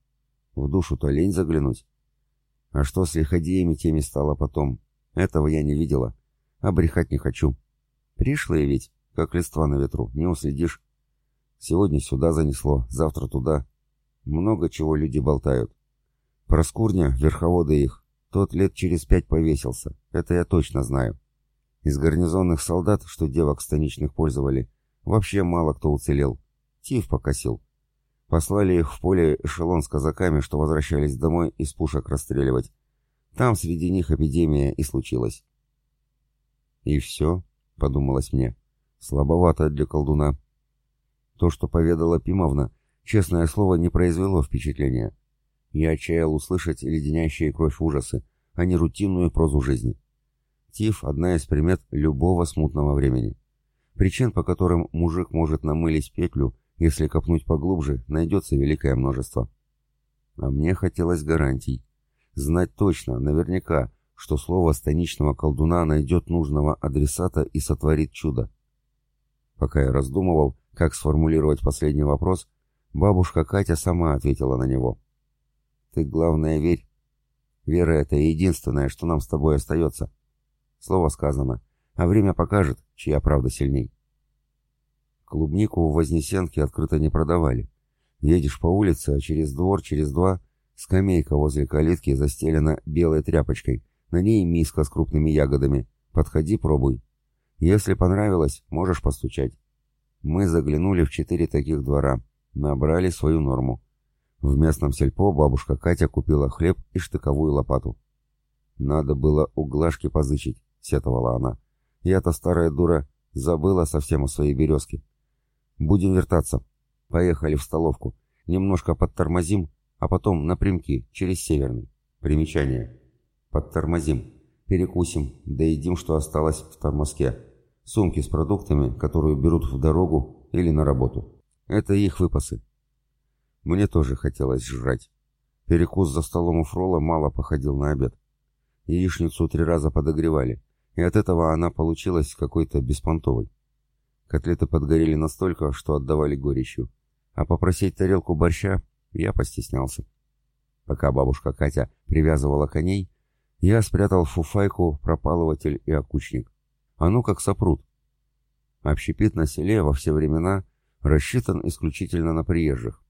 В душу-то лень заглянуть. А что с лиходеями теми стало потом? Этого я не видела. А не хочу. Пришлые ведь, как листва на ветру, не уследишь. Сегодня сюда занесло, завтра туда. Много чего люди болтают. Проскурня, верховоды их, тот лет через пять повесился, это я точно знаю. Из гарнизонных солдат, что девок станичных пользовали, вообще мало кто уцелел. Тиф покосил. Послали их в поле эшелон с казаками, что возвращались домой из пушек расстреливать. Там среди них эпидемия и случилась. «И все», — подумалось мне, — «слабовато для колдуна». То, что поведала Пимовна, честное слово, не произвело впечатления. Я отчаял услышать леденящие кровь ужасы, а не рутинную прозу жизни. Тиф – одна из примет любого смутного времени. Причин, по которым мужик может намылить петлю, если копнуть поглубже, найдется великое множество. А мне хотелось гарантий. Знать точно, наверняка, что слово станичного колдуна найдет нужного адресата и сотворит чудо. Пока я раздумывал, как сформулировать последний вопрос, бабушка Катя сама ответила на него. Ты, главное, верь. Вера — это единственное, что нам с тобой остается. Слово сказано, а время покажет, чья правда сильней. Клубнику в Вознесенке открыто не продавали. Едешь по улице, а через двор, через два, скамейка возле калитки застелена белой тряпочкой, на ней миска с крупными ягодами. Подходи, пробуй. Если понравилось, можешь постучать. Мы заглянули в четыре таких двора, набрали свою норму. В местном сельпо бабушка Катя купила хлеб и штыковую лопату. «Надо было у Глашки позычить», — сетовала она. «Я-то старая дура забыла совсем о своей березке. Будем вертаться. Поехали в столовку. Немножко подтормозим, а потом напрямки, через Северный. Примечание. Подтормозим. Перекусим, доедим, что осталось в тормозке. Сумки с продуктами, которую берут в дорогу или на работу. Это их выпасы. Мне тоже хотелось жрать. Перекус за столом у Фрола мало походил на обед. Яичницу три раза подогревали, и от этого она получилась какой-то беспонтовой. Котлеты подгорели настолько, что отдавали горечью, а попросить тарелку борща я постеснялся. Пока бабушка Катя привязывала коней, я спрятал фуфайку пропалыватель и окучник. А ну как сопрут. Общепит на селе во все времена рассчитан исключительно на приезжих.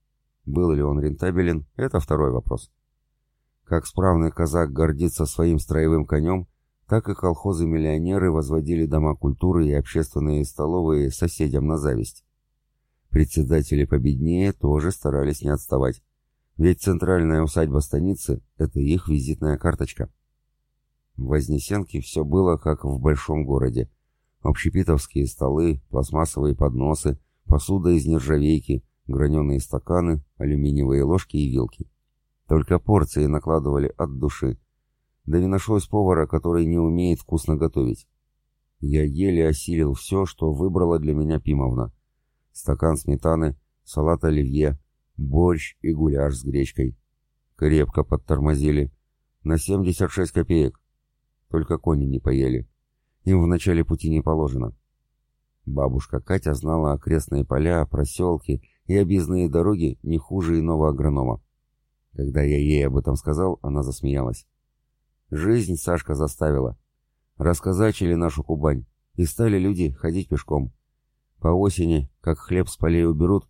Был ли он рентабелен, это второй вопрос. Как справный казак гордится своим строевым конем, так и колхозы-миллионеры возводили дома культуры и общественные столовые соседям на зависть. Председатели победнее тоже старались не отставать, ведь центральная усадьба станицы – это их визитная карточка. В Вознесенке все было как в большом городе. Общепитовские столы, пластмассовые подносы, посуда из нержавейки, граненые стаканы, алюминиевые ложки и вилки. Только порции накладывали от души. Да не нашлось повара, который не умеет вкусно готовить. Я еле осилил все, что выбрала для меня Пимовна. Стакан сметаны, салат оливье, борщ и гуляш с гречкой. Крепко подтормозили. На 76 копеек. Только кони не поели. Им в начале пути не положено. Бабушка Катя знала окрестные поля, проселки и объездные дороги не хуже иного агронома. Когда я ей об этом сказал, она засмеялась. Жизнь Сашка заставила. Расказачили нашу Кубань, и стали люди ходить пешком. По осени, как хлеб с полей уберут,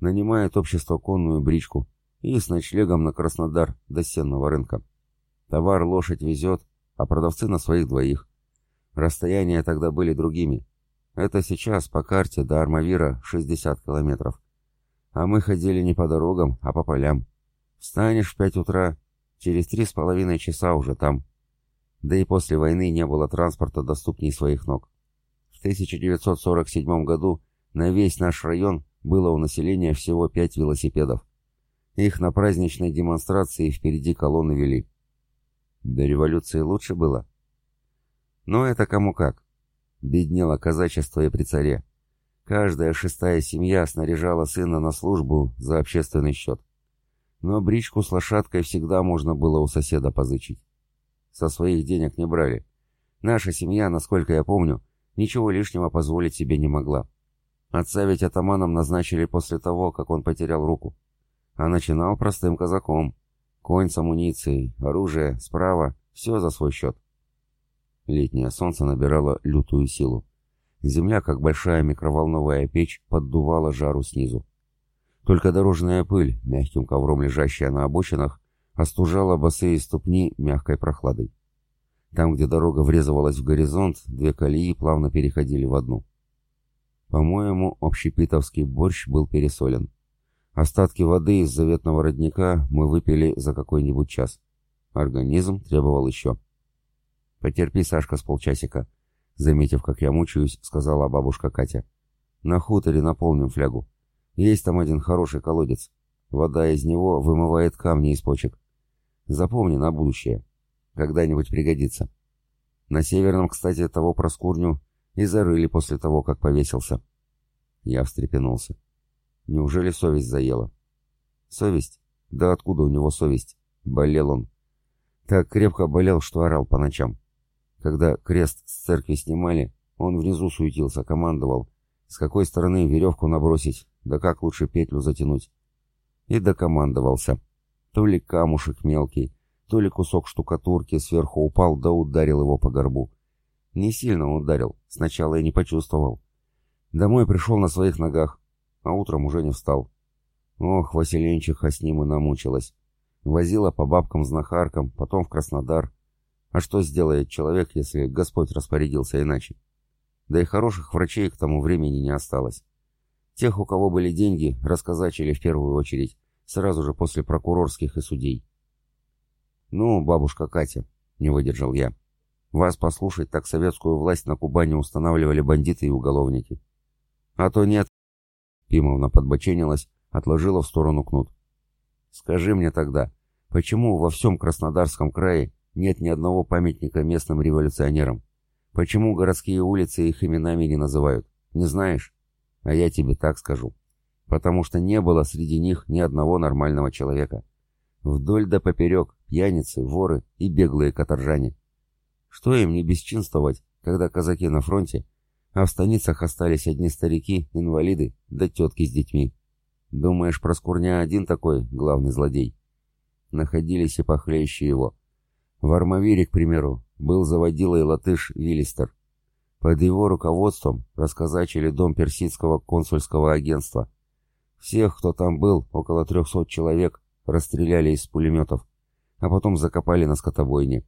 нанимают общество конную бричку и с ночлегом на Краснодар до сенного рынка. Товар лошадь везет, а продавцы на своих двоих. Расстояния тогда были другими. Это сейчас по карте до Армавира 60 километров. А мы ходили не по дорогам, а по полям. Встанешь в пять утра, Через три с половиной часа уже там. Да и после войны не было транспорта доступней своих ног. В 1947 году на весь наш район было у населения всего пять велосипедов. Их на праздничной демонстрации впереди колонны вели. До революции лучше было? Но это кому как. Беднело казачество и при царе. Каждая шестая семья снаряжала сына на службу за общественный счет. Но бричку с лошадкой всегда можно было у соседа позычить. Со своих денег не брали. Наша семья, насколько я помню, ничего лишнего позволить себе не могла. Отца ведь атаманом назначили после того, как он потерял руку. А начинал простым казаком. Конь с амуницией, оружие, справа, все за свой счет. Летнее солнце набирало лютую силу. Земля, как большая микроволновая печь, поддувала жару снизу. Только дорожная пыль, мягким ковром лежащая на обочинах, остужала босые ступни мягкой прохладой. Там, где дорога врезывалась в горизонт, две колеи плавно переходили в одну. По-моему, общепитовский борщ был пересолен. Остатки воды из заветного родника мы выпили за какой-нибудь час. Организм требовал еще. «Потерпи, Сашка, с полчасика», — заметив, как я мучаюсь, сказала бабушка Катя. «На хуторе наполним флягу. Есть там один хороший колодец. Вода из него вымывает камни из почек. Запомни на будущее. Когда-нибудь пригодится. На Северном, кстати, того проскурню и зарыли после того, как повесился». Я встрепенулся. Неужели совесть заела? Совесть? Да откуда у него совесть? Болел он. Так крепко болел, что орал по ночам. Когда крест с церкви снимали, он внизу суетился, командовал, с какой стороны веревку набросить, да как лучше петлю затянуть. И докомандовался. То ли камушек мелкий, то ли кусок штукатурки сверху упал да ударил его по горбу. Не сильно ударил, сначала я не почувствовал. Домой пришел на своих ногах, а утром уже не встал. Ох, Василенчиха с ним и намучилась. Возила по бабкам-знахаркам, потом в Краснодар. А что сделает человек, если Господь распорядился иначе? Да и хороших врачей к тому времени не осталось. Тех, у кого были деньги, расказачили в первую очередь, сразу же после прокурорских и судей. «Ну, бабушка Катя», — не выдержал я, — «вас послушать, так советскую власть на Кубани устанавливали бандиты и уголовники». «А то нет», Пимовна подбоченилась, отложила в сторону кнут. «Скажи мне тогда, почему во всем Краснодарском крае нет ни одного памятника местным революционерам? Почему городские улицы их именами не называют? Не знаешь? А я тебе так скажу. Потому что не было среди них ни одного нормального человека. Вдоль да поперек пьяницы, воры и беглые каторжане. Что им не бесчинствовать, когда казаки на фронте, а в станицах остались одни старики, инвалиды, да тетки с детьми. Думаешь, Проскурня один такой, главный злодей? Находились и похлеще его. В Армавире, к примеру, был заводилой латыш Виллистер. Под его руководством расказачили дом персидского консульского агентства. Всех, кто там был, около трехсот человек, расстреляли из пулеметов, а потом закопали на скотобойне.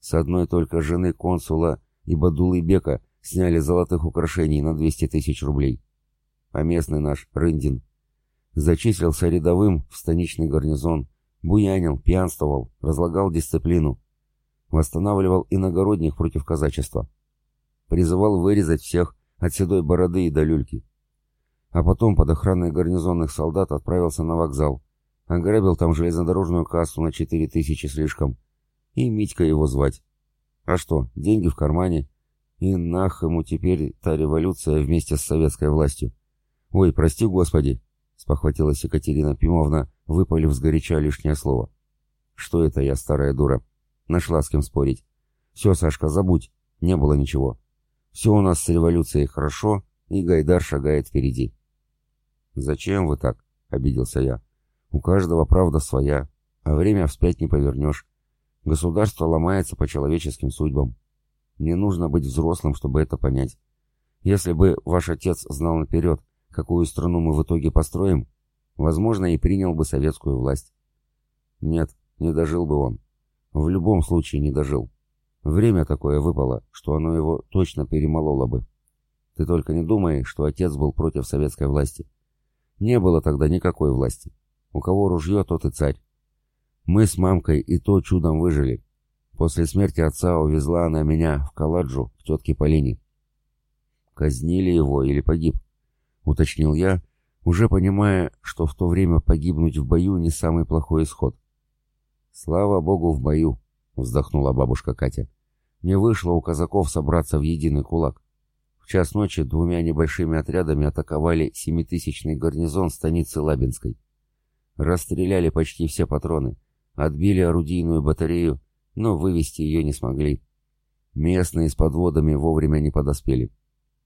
С одной только жены консула и Бадулы Бека сняли золотых украшений на 200 тысяч рублей. А местный наш, Рындин, зачислился рядовым в станичный гарнизон, буянил, пьянствовал, разлагал дисциплину, восстанавливал иногородних против казачества, призывал вырезать всех от седой бороды и до люльки. А потом под охраной гарнизонных солдат отправился на вокзал, ограбил там железнодорожную кассу на четыре тысячи слишком, и Митька его звать. А что, деньги в кармане, и нах ему теперь та революция вместе с советской властью. Ой, прости господи, спохватилась Екатерина Пимовна, выпалив сгоряча лишнее слово. Что это я, старая дура? Нашла с кем спорить. Все, Сашка, забудь, не было ничего. Все у нас с революцией хорошо, и Гайдар шагает впереди. «Зачем вы так?» — обиделся я. «У каждого правда своя, а время вспять не повернешь. Государство ломается по человеческим судьбам. Не нужно быть взрослым, чтобы это понять. Если бы ваш отец знал наперед, какую страну мы в итоге построим, возможно, и принял бы советскую власть. Нет, не дожил бы он. В любом случае не дожил. Время такое выпало, что оно его точно перемололо бы. Ты только не думай, что отец был против советской власти. Не было тогда никакой власти. У кого ружье, тот и царь. Мы с мамкой и то чудом выжили. После смерти отца увезла она меня в Каладжу к тетке Полине. Казнили его или погиб? Уточнил я, уже понимая, что в то время погибнуть в бою не самый плохой исход. «Слава богу, в бою!» — вздохнула бабушка Катя. «Не вышло у казаков собраться в единый кулак. В час ночи двумя небольшими отрядами атаковали семитысячный гарнизон станицы Лабинской. Расстреляли почти все патроны, отбили орудийную батарею, но вывести ее не смогли. Местные с подводами вовремя не подоспели.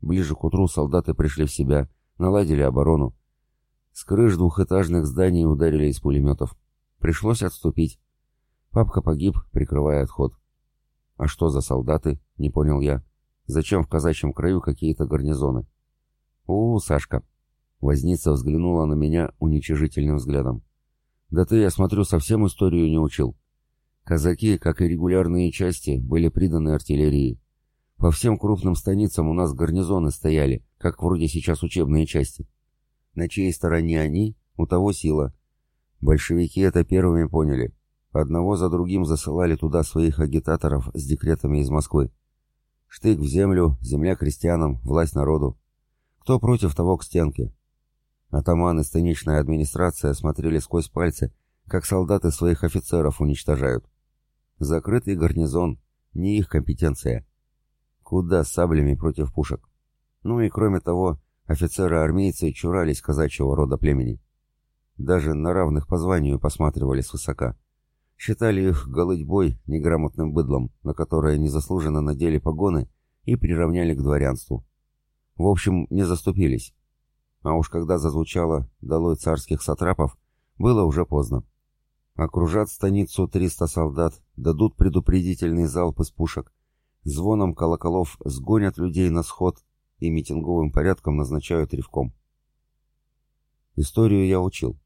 Ближе к утру солдаты пришли в себя, наладили оборону. С крыш двухэтажных зданий ударили из пулеметов. Пришлось отступить. Папка погиб, прикрывая отход. «А что за солдаты?» — не понял я. «Зачем в казачьем краю какие-то гарнизоны?» «У, Сашка!» Возница взглянула на меня уничижительным взглядом. «Да ты, я смотрю, совсем историю не учил. Казаки, как и регулярные части, были приданы артиллерии. По всем крупным станицам у нас гарнизоны стояли, как вроде сейчас учебные части. На чьей стороне они, у того сила. Большевики это первыми поняли. Одного за другим засылали туда своих агитаторов с декретами из Москвы. Штык в землю, земля крестьянам, власть народу. Кто против того к стенке. Атаман и станичная администрация смотрели сквозь пальцы, как солдаты своих офицеров уничтожают. Закрытый гарнизон, не их компетенция. Куда саблями против пушек? Ну и кроме того, офицеры-армейцы чурались казачьего рода племени. Даже на равных по званию посматривали свысока. Считали их голытьбой, неграмотным быдлом, на которое незаслуженно надели погоны и приравняли к дворянству. В общем, не заступились. А уж когда зазвучало «Долой царских сатрапов», было уже поздно. Окружат станицу 300 солдат, дадут предупредительный залп из пушек, звоном колоколов сгонят людей на сход и митинговым порядком назначают ревком. Историю я учил.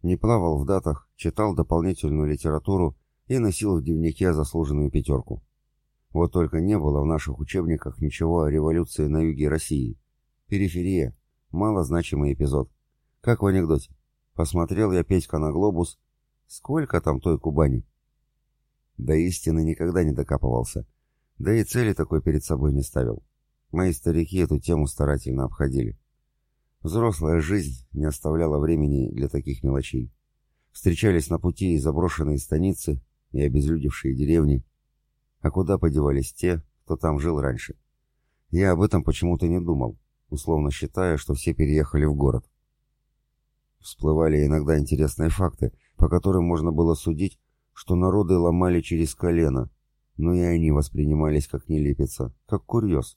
Не плавал в датах, читал дополнительную литературу и носил в дневнике заслуженную пятерку. Вот только не было в наших учебниках ничего о революции на юге России. Периферия. Малозначимый эпизод. Как в анекдоте. Посмотрел я Петька на глобус. Сколько там той Кубани? До истины никогда не докапывался. Да и цели такой перед собой не ставил. Мои старики эту тему старательно обходили. Взрослая жизнь не оставляла времени для таких мелочей. Встречались на пути и заброшенные станицы, и обезлюдевшие деревни. А куда подевались те, кто там жил раньше? Я об этом почему-то не думал, условно считая, что все переехали в город. Всплывали иногда интересные факты, по которым можно было судить, что народы ломали через колено, но и они воспринимались как нелепица, как курьез.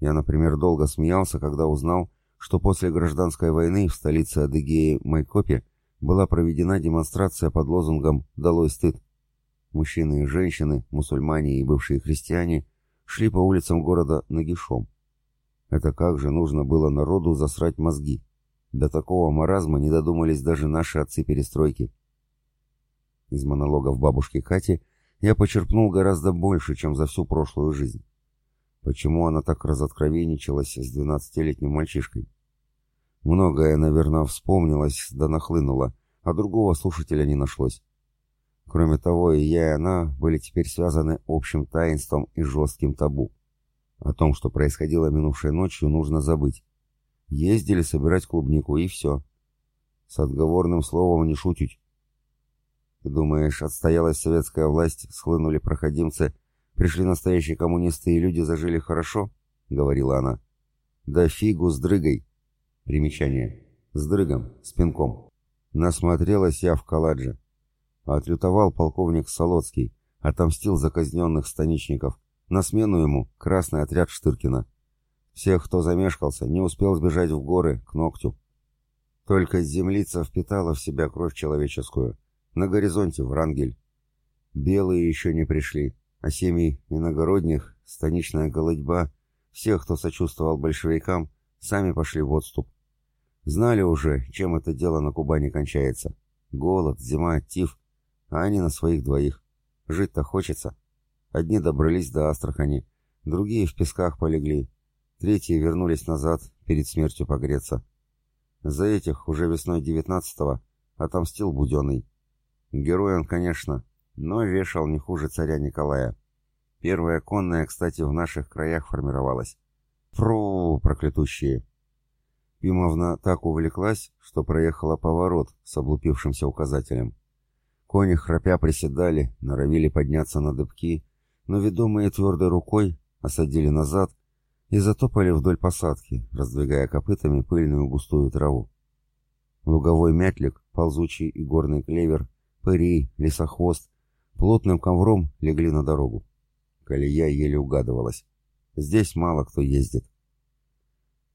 Я, например, долго смеялся, когда узнал, что после гражданской войны в столице Адыгеи Майкопе была проведена демонстрация под лозунгом «Долой стыд». Мужчины и женщины, мусульмане и бывшие христиане шли по улицам города нагишом. Это как же нужно было народу засрать мозги. До такого маразма не додумались даже наши отцы перестройки. Из монологов бабушки Кати я почерпнул гораздо больше, чем за всю прошлую жизнь. Почему она так разоткровенничалась с двенадцатилетним мальчишкой? Многое, наверное, вспомнилось да нахлынуло, а другого слушателя не нашлось. Кроме того, и я, и она были теперь связаны общим таинством и жестким табу. О том, что происходило минувшей ночью, нужно забыть. Ездили собирать клубнику, и все. С отговорным словом не шутить. Ты думаешь, отстоялась советская власть, схлынули проходимцы, Пришли настоящие коммунисты, и люди зажили хорошо, — говорила она. Да фигу с дрыгой. Примечание. С дрыгом, с пинком. Насмотрелась я в Каладже. Отлютовал полковник Солоцкий, отомстил за казненных станичников. На смену ему красный отряд Штыркина. Всех, кто замешкался, не успел сбежать в горы, к ногтю. Только землица впитала в себя кровь человеческую. На горизонте Врангель. Белые еще не пришли, а семьи иногородних, станичная голодьба, всех, кто сочувствовал большевикам, сами пошли в отступ. Знали уже, чем это дело на Кубани кончается. Голод, зима, тиф, а они на своих двоих. Жить-то хочется. Одни добрались до Астрахани, другие в песках полегли, третьи вернулись назад, перед смертью погреться. За этих уже весной девятнадцатого отомстил Буденный. Он, конечно, но вешал не хуже царя Николая. Первая конная, кстати, в наших краях формировалась. Фру, проклятущие! Пимовна так увлеклась, что проехала поворот с облупившимся указателем. Кони храпя приседали, норовили подняться на дыбки, но ведомые твердой рукой осадили назад и затопали вдоль посадки, раздвигая копытами пыльную густую траву. Луговой мятлик, ползучий и горный клевер, пырей, лесохвост плотным ковром легли на дорогу. Колея еле угадывалась. Здесь мало кто ездит.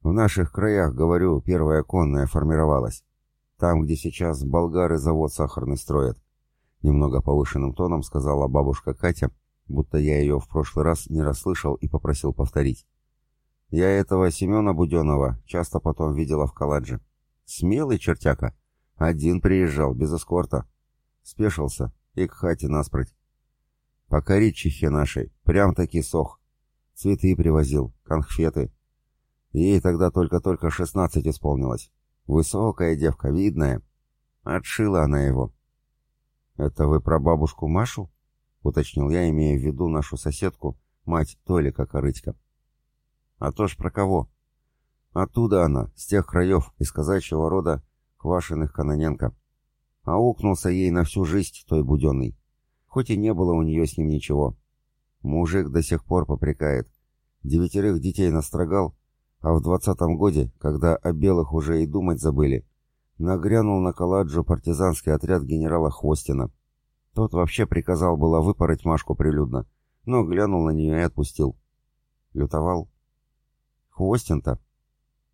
В наших краях, говорю, первая конная формировалась. Там, где сейчас болгары завод сахарный строят. Немного повышенным тоном сказала бабушка Катя, будто я ее в прошлый раз не расслышал и попросил повторить. Я этого Семена Буденова часто потом видела в Каладже. Смелый чертяка. Один приезжал, без эскорта. Спешился и к хате наспроть. Покорить чехе нашей, прям-таки сох. Цветы привозил, конфеты, Ей тогда только-только шестнадцать исполнилось. Высокая девка, видная. Отшила она его. «Это вы про бабушку Машу?» — уточнил я, имея в виду нашу соседку, мать Толика Корытька. «А то ж про кого?» «Оттуда она, с тех краев, из казачьего рода Квашиных Каноненко. Аукнулся ей на всю жизнь той буденный. Хоть и не было у нее с ним ничего. Мужик до сих пор попрекает. Девятерых детей настрогал, а в двадцатом годе, когда о белых уже и думать забыли, нагрянул на Каладжу партизанский отряд генерала Хвостина. Тот вообще приказал было выпороть Машку прилюдно, но глянул на нее и отпустил. Лютовал? Хвостин-то?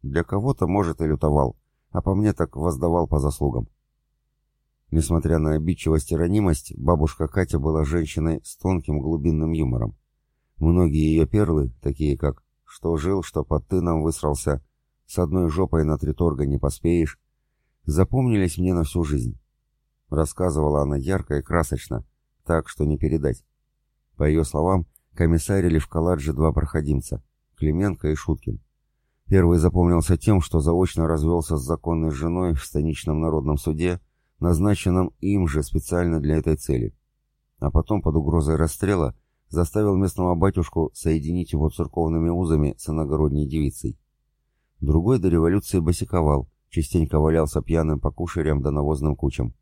Для кого-то, может, и лютовал, а по мне так воздавал по заслугам. Несмотря на обидчивость и ранимость, бабушка Катя была женщиной с тонким глубинным юмором. Многие ее перлы, такие как что жил, что под тыном высрался, с одной жопой на три торга не поспеешь, запомнились мне на всю жизнь. Рассказывала она ярко и красочно, так, что не передать. По ее словам, комиссарили в колладже два проходимца, Клименко и Шуткин. Первый запомнился тем, что заочно развелся с законной женой в станичном народном суде, назначенном им же специально для этой цели. А потом под угрозой расстрела заставил местного батюшку соединить его церковными узами с иногородней девицей. Другой до революции босиковал, частенько валялся пьяным по кушерям да навозным кучам.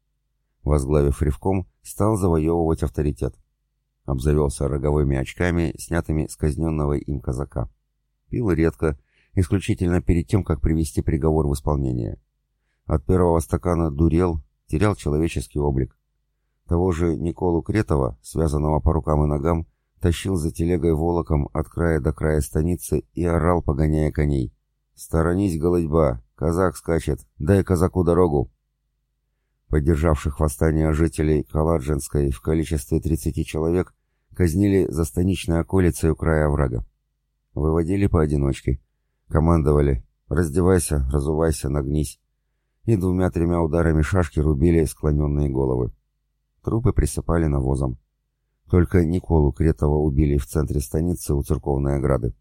Возглавив ревком, стал завоевывать авторитет. Обзавелся роговыми очками, снятыми с казненного им казака. Пил редко, исключительно перед тем, как привести приговор в исполнение. От первого стакана дурел, терял человеческий облик. Того же Николу Кретова, связанного по рукам и ногам, тащил за телегой волоком от края до края станицы и орал, погоняя коней. «Сторонись, голодьба! Казак скачет! Дай казаку дорогу!» Поддержавших восстание жителей Каладжинской в количестве 30 человек казнили за станичной околицей у края оврага. Выводили поодиночке. Командовали «Раздевайся, разувайся, нагнись!» И двумя-тремя ударами шашки рубили склоненные головы. Трупы присыпали навозом. Только Николу Кретова убили в центре станицы у церковной ограды.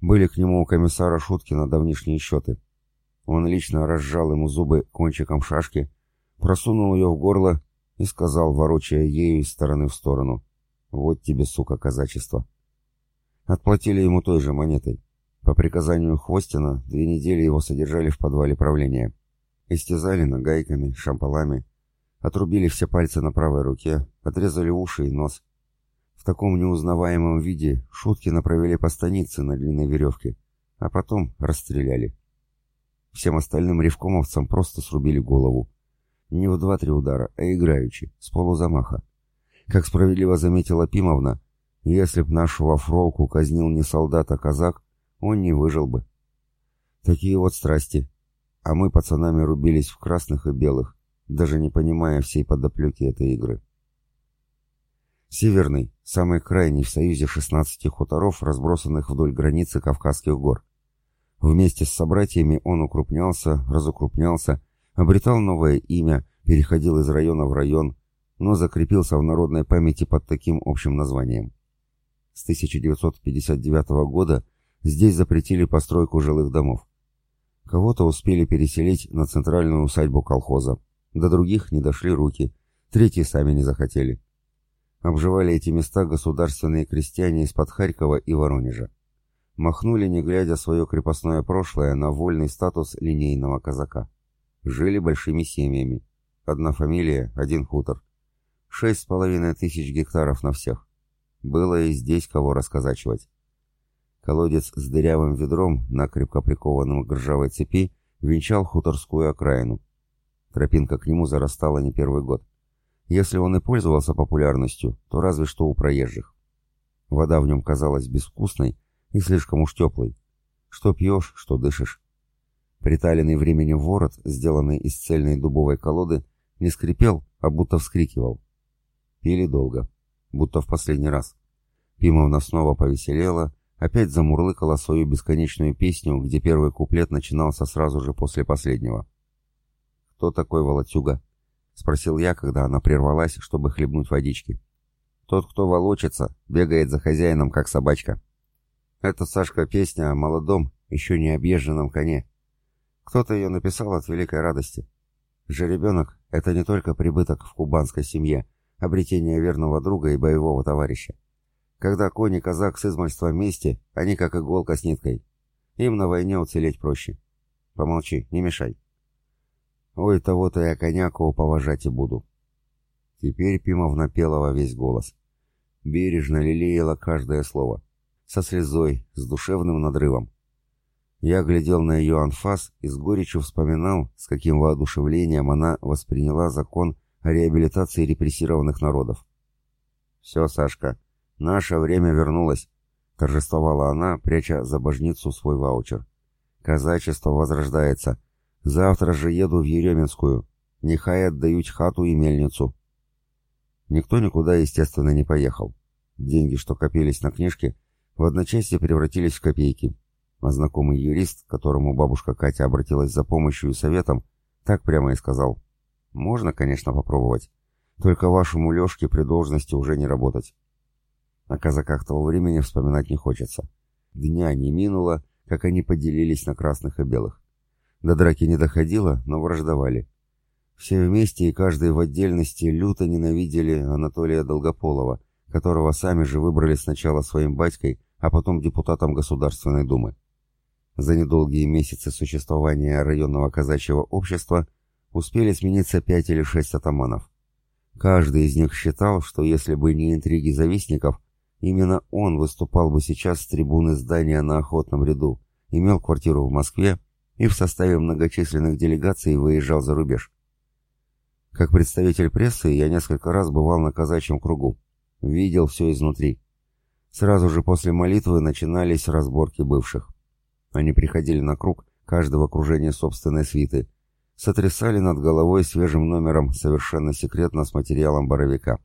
Были к нему у комиссара Шуткина давнишние счеты. Он лично разжал ему зубы кончиком шашки, просунул ее в горло и сказал, ворочая ею из стороны в сторону, «Вот тебе, сука, казачество». Отплатили ему той же монетой. По приказанию Хвостина две недели его содержали в подвале правления. Истязали нагайками, шампалами, отрубили все пальцы на правой руке, отрезали уши и нос, таком неузнаваемом виде Шуткина провели по станице на длинной веревке, а потом расстреляли. Всем остальным ревкомовцам просто срубили голову. Не в два-три удара, а играючи, с полузамаха. Как справедливо заметила Пимовна, если б нашего Фролку казнил не солдат, а казак, он не выжил бы. Такие вот страсти. А мы пацанами рубились в красных и белых, даже не понимая всей подоплеки этой игры. Северный, самый крайний в союзе 16 хуторов, разбросанных вдоль границы Кавказских гор. Вместе с собратьями он укрупнялся, разукрупнялся, обретал новое имя, переходил из района в район, но закрепился в народной памяти под таким общим названием. С 1959 года здесь запретили постройку жилых домов. Кого-то успели переселить на центральную усадьбу колхоза, до других не дошли руки – третьи сами не захотели. Обживали эти места государственные крестьяне из-под Харькова и Воронежа. Махнули, не глядя свое крепостное прошлое, на вольный статус линейного казака. Жили большими семьями. Одна фамилия, один хутор. Шесть с половиной тысяч гектаров на всех. Было и здесь кого расказачивать. Колодец с дырявым ведром, накрепко прикованным к ржавой цепи, венчал хуторскую окраину. Тропинка к нему зарастала не первый год. Если он и пользовался популярностью, то разве что у проезжих. Вода в нем казалась безвкусной и слишком уж теплой. Что пьешь, что дышишь. Приталенный временем ворот, сделанный из цельной дубовой колоды, не скрипел, а будто вскрикивал. Пили долго, будто в последний раз. Пимовна снова повеселела, опять замурлыкала свою бесконечную песню, где первый куплет начинался сразу же после последнего. «Кто такой Волотюга?» — спросил я, когда она прервалась, чтобы хлебнуть водички. «Тот, кто волочится, бегает за хозяином, как собачка». Это, Сашка, песня о молодом, еще не объезженном коне. Кто-то ее написал от великой радости. Жеребенок — это не только прибыток в кубанской семье, обретение верного друга и боевого товарища. Когда конь и казак с измальства вместе, они как иголка с ниткой. Им на войне уцелеть проще. Помолчи, не мешай. Ой, того-то я коняку поважать и буду. Теперь Пимовна пела во весь голос. Бережно лелеяла каждое слово. Со слезой, с душевным надрывом. Я глядел на ее анфас и с горечью вспоминал, с каким воодушевлением она восприняла закон о реабилитации репрессированных народов. «Все, Сашка, «Наше время вернулось», — торжествовала она, пряча за божницу свой ваучер. «Казачество возрождается. Завтра же еду в Еременскую. Нехай отдают хату и мельницу». Никто никуда, естественно, не поехал. Деньги, что копились на книжке, в одночасье превратились в копейки. А знакомый юрист, к которому бабушка Катя обратилась за помощью и советом, так прямо и сказал. «Можно, конечно, попробовать. Только вашему Лешке при должности уже не работать. О казаках того времени вспоминать не хочется. Дня не минуло, как они поделились на красных и белых. До драки не доходило, но враждовали. Все вместе и каждый в отдельности люто ненавидели Анатолия Долгополова, которого сами же выбрали сначала своим батькой, а потом депутатом Государственной Думы. За недолгие месяцы существования районного казачьего общества успели смениться пять или шесть атаманов. Каждый из них считал, что если бы не интриги завистников, Именно он выступал бы сейчас с трибуны здания на охотном ряду, имел квартиру в Москве и в составе многочисленных делегаций выезжал за рубеж. Как представитель прессы я несколько раз бывал на казачьем кругу, видел все изнутри. Сразу же после молитвы начинались разборки бывших. Они приходили на круг, каждого окружения собственной свиты, сотрясали над головой свежим номером совершенно секретно с материалом боровика.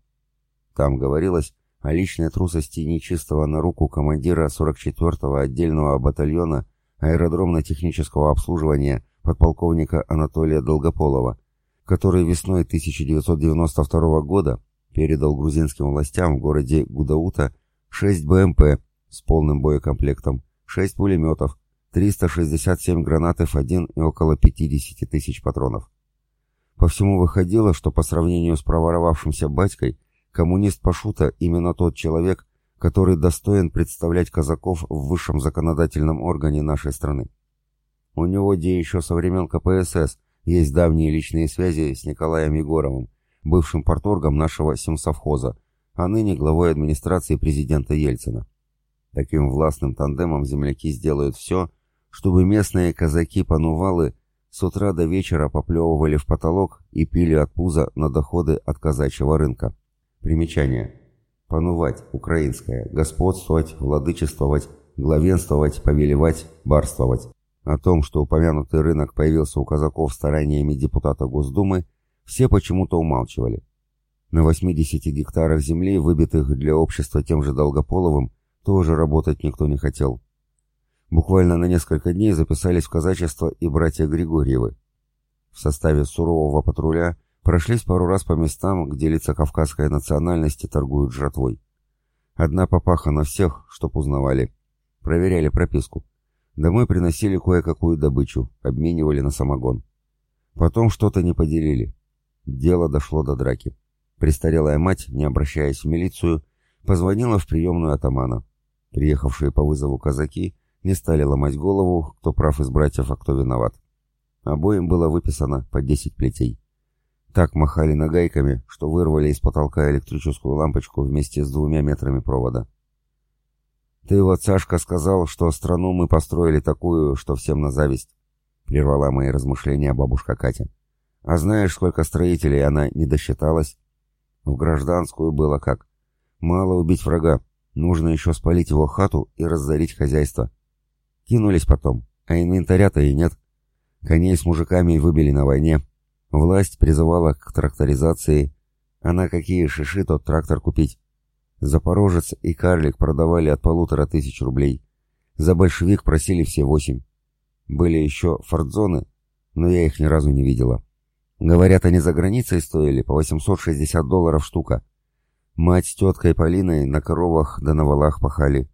Там говорилось, о личной трусости нечистого на руку командира 44-го отдельного батальона аэродромно-технического обслуживания подполковника Анатолия Долгополова, который весной 1992 года передал грузинским властям в городе Гудаута 6 БМП с полным боекомплектом, 6 пулеметов, 367 гранат F1 и около 50 тысяч патронов. По всему выходило, что по сравнению с проворовавшимся батькой – Коммунист Пашута именно тот человек, который достоин представлять казаков в высшем законодательном органе нашей страны. У него, где еще со времен КПСС, есть давние личные связи с Николаем Егоровым, бывшим порторгом нашего Семсовхоза, а ныне главой администрации президента Ельцина. Таким властным тандемом земляки сделают все, чтобы местные казаки-панувалы с утра до вечера поплевывали в потолок и пили от пуза на доходы от казачьего рынка. Примечание. Панувать, украинское, господствовать, владычествовать, главенствовать, повелевать, барствовать. О том, что упомянутый рынок появился у казаков стараниями депутата Госдумы, все почему-то умалчивали. На 80 гектарах земли, выбитых для общества тем же Долгополовым, тоже работать никто не хотел. Буквально на несколько дней записались в казачество и братья Григорьевы. В составе сурового патруля Прошлись пару раз по местам, где лица кавказской национальности торгуют жратвой. Одна папаха на всех, чтоб узнавали. Проверяли прописку. Домой приносили кое-какую добычу, обменивали на самогон. Потом что-то не поделили. Дело дошло до драки. Престарелая мать, не обращаясь в милицию, позвонила в приемную атамана. Приехавшие по вызову казаки не стали ломать голову, кто прав из братьев, а кто виноват. Обоим было выписано по 10 плетей. Так махали нагайками, что вырвали из потолка электрическую лампочку вместе с двумя метрами провода. «Ты вот, Сашка, сказал, что страну мы построили такую, что всем на зависть», — прервала мои размышления бабушка Катя. «А знаешь, сколько строителей она не досчиталась?» «В гражданскую было как. Мало убить врага, нужно еще спалить его хату и разорить хозяйство. Кинулись потом, а инвентаря-то и нет. Коней с мужиками выбили на войне, Власть призывала к тракторизации, а на какие шиши тот трактор купить. Запорожец и карлик продавали от полутора тысяч рублей. За большевик просили все восемь. Были еще фордзоны, но я их ни разу не видела. Говорят, они за границей стоили по 860 долларов штука. Мать с теткой Полиной на коровах да на валах пахали.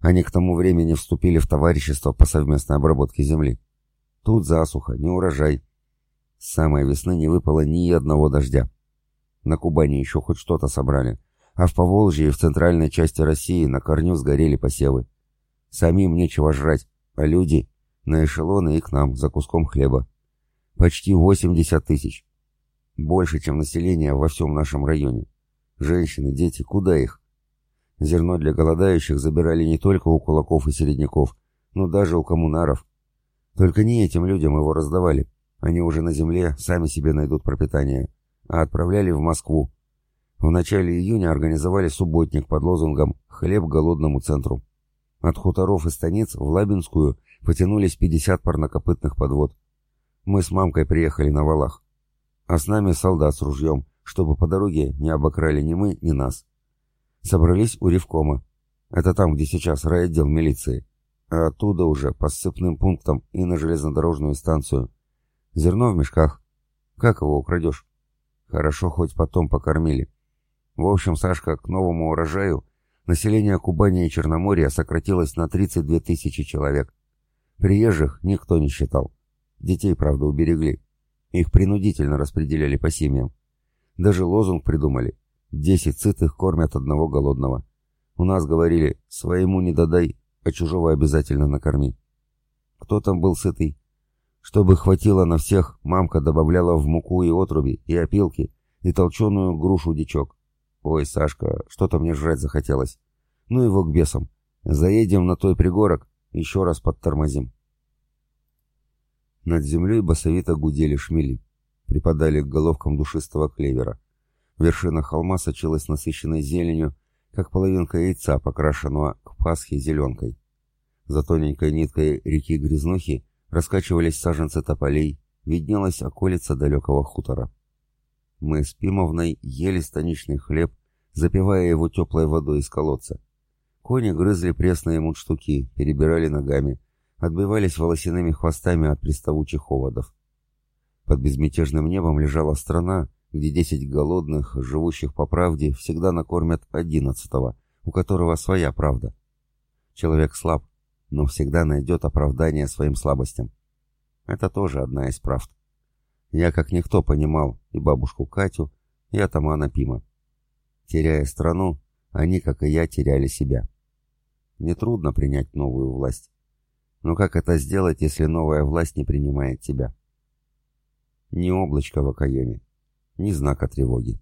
Они к тому времени вступили в товарищество по совместной обработке земли. Тут засуха, не урожай. С самой весны не выпало ни одного дождя. На Кубани еще хоть что-то собрали, а в Поволжье и в центральной части России на корню сгорели посевы. Самим нечего жрать, а люди на эшелоны и к нам за куском хлеба. Почти 80 тысяч. Больше, чем население во всем нашем районе. Женщины, дети, куда их? Зерно для голодающих забирали не только у кулаков и середняков, но даже у коммунаров. Только не этим людям его раздавали, они уже на земле сами себе найдут пропитание, а отправляли в Москву. В начале июня организовали субботник под лозунгом «Хлеб голодному центру». От хуторов и станиц в Лабинскую потянулись 50 парнокопытных подвод. Мы с мамкой приехали на валах. А с нами солдат с ружьем, чтобы по дороге не обокрали ни мы, ни нас. Собрались у Ревкома. Это там, где сейчас райотдел милиции. А оттуда уже по ссыпным пунктам и на железнодорожную станцию – Зерно в мешках. Как его украдешь? Хорошо, хоть потом покормили. В общем, Сашка, к новому урожаю население Кубани и Черноморья сократилось на 32 тысячи человек. Приезжих никто не считал. Детей, правда, уберегли. Их принудительно распределяли по семьям. Даже лозунг придумали. «Десять сытых кормят одного голодного». У нас говорили «своему не додай, а чужого обязательно накорми». Кто там был сытый? Чтобы хватило на всех, мамка добавляла в муку и отруби, и опилки, и толченую грушу-дичок. Ой, Сашка, что-то мне жрать захотелось. Ну его к бесам. Заедем на той пригорок, еще раз подтормозим. Над землей басовито гудели шмели, припадали к головкам душистого клевера. Вершина холма сочилась насыщенной зеленью, как половинка яйца, покрашенного к Пасхе зеленкой. За тоненькой ниткой реки Грязнухи Раскачивались саженцы тополей, виднелась околица далекого хутора. Мы с Пимовной ели станичный хлеб, запивая его теплой водой из колодца. Кони грызли пресные мундштуки, перебирали ногами, отбивались волосяными хвостами от приставучих оводов. Под безмятежным небом лежала страна, где десять голодных, живущих по правде, всегда накормят одиннадцатого, у которого своя правда. Человек слаб, но всегда найдет оправдание своим слабостям. Это тоже одна из правд. Я как никто понимал и бабушку Катю, и атамана Пима. Теряя страну, они, как и я, теряли себя. Нетрудно принять новую власть. Но как это сделать, если новая власть не принимает тебя? Ни облачка в окоеме, ни знака тревоги.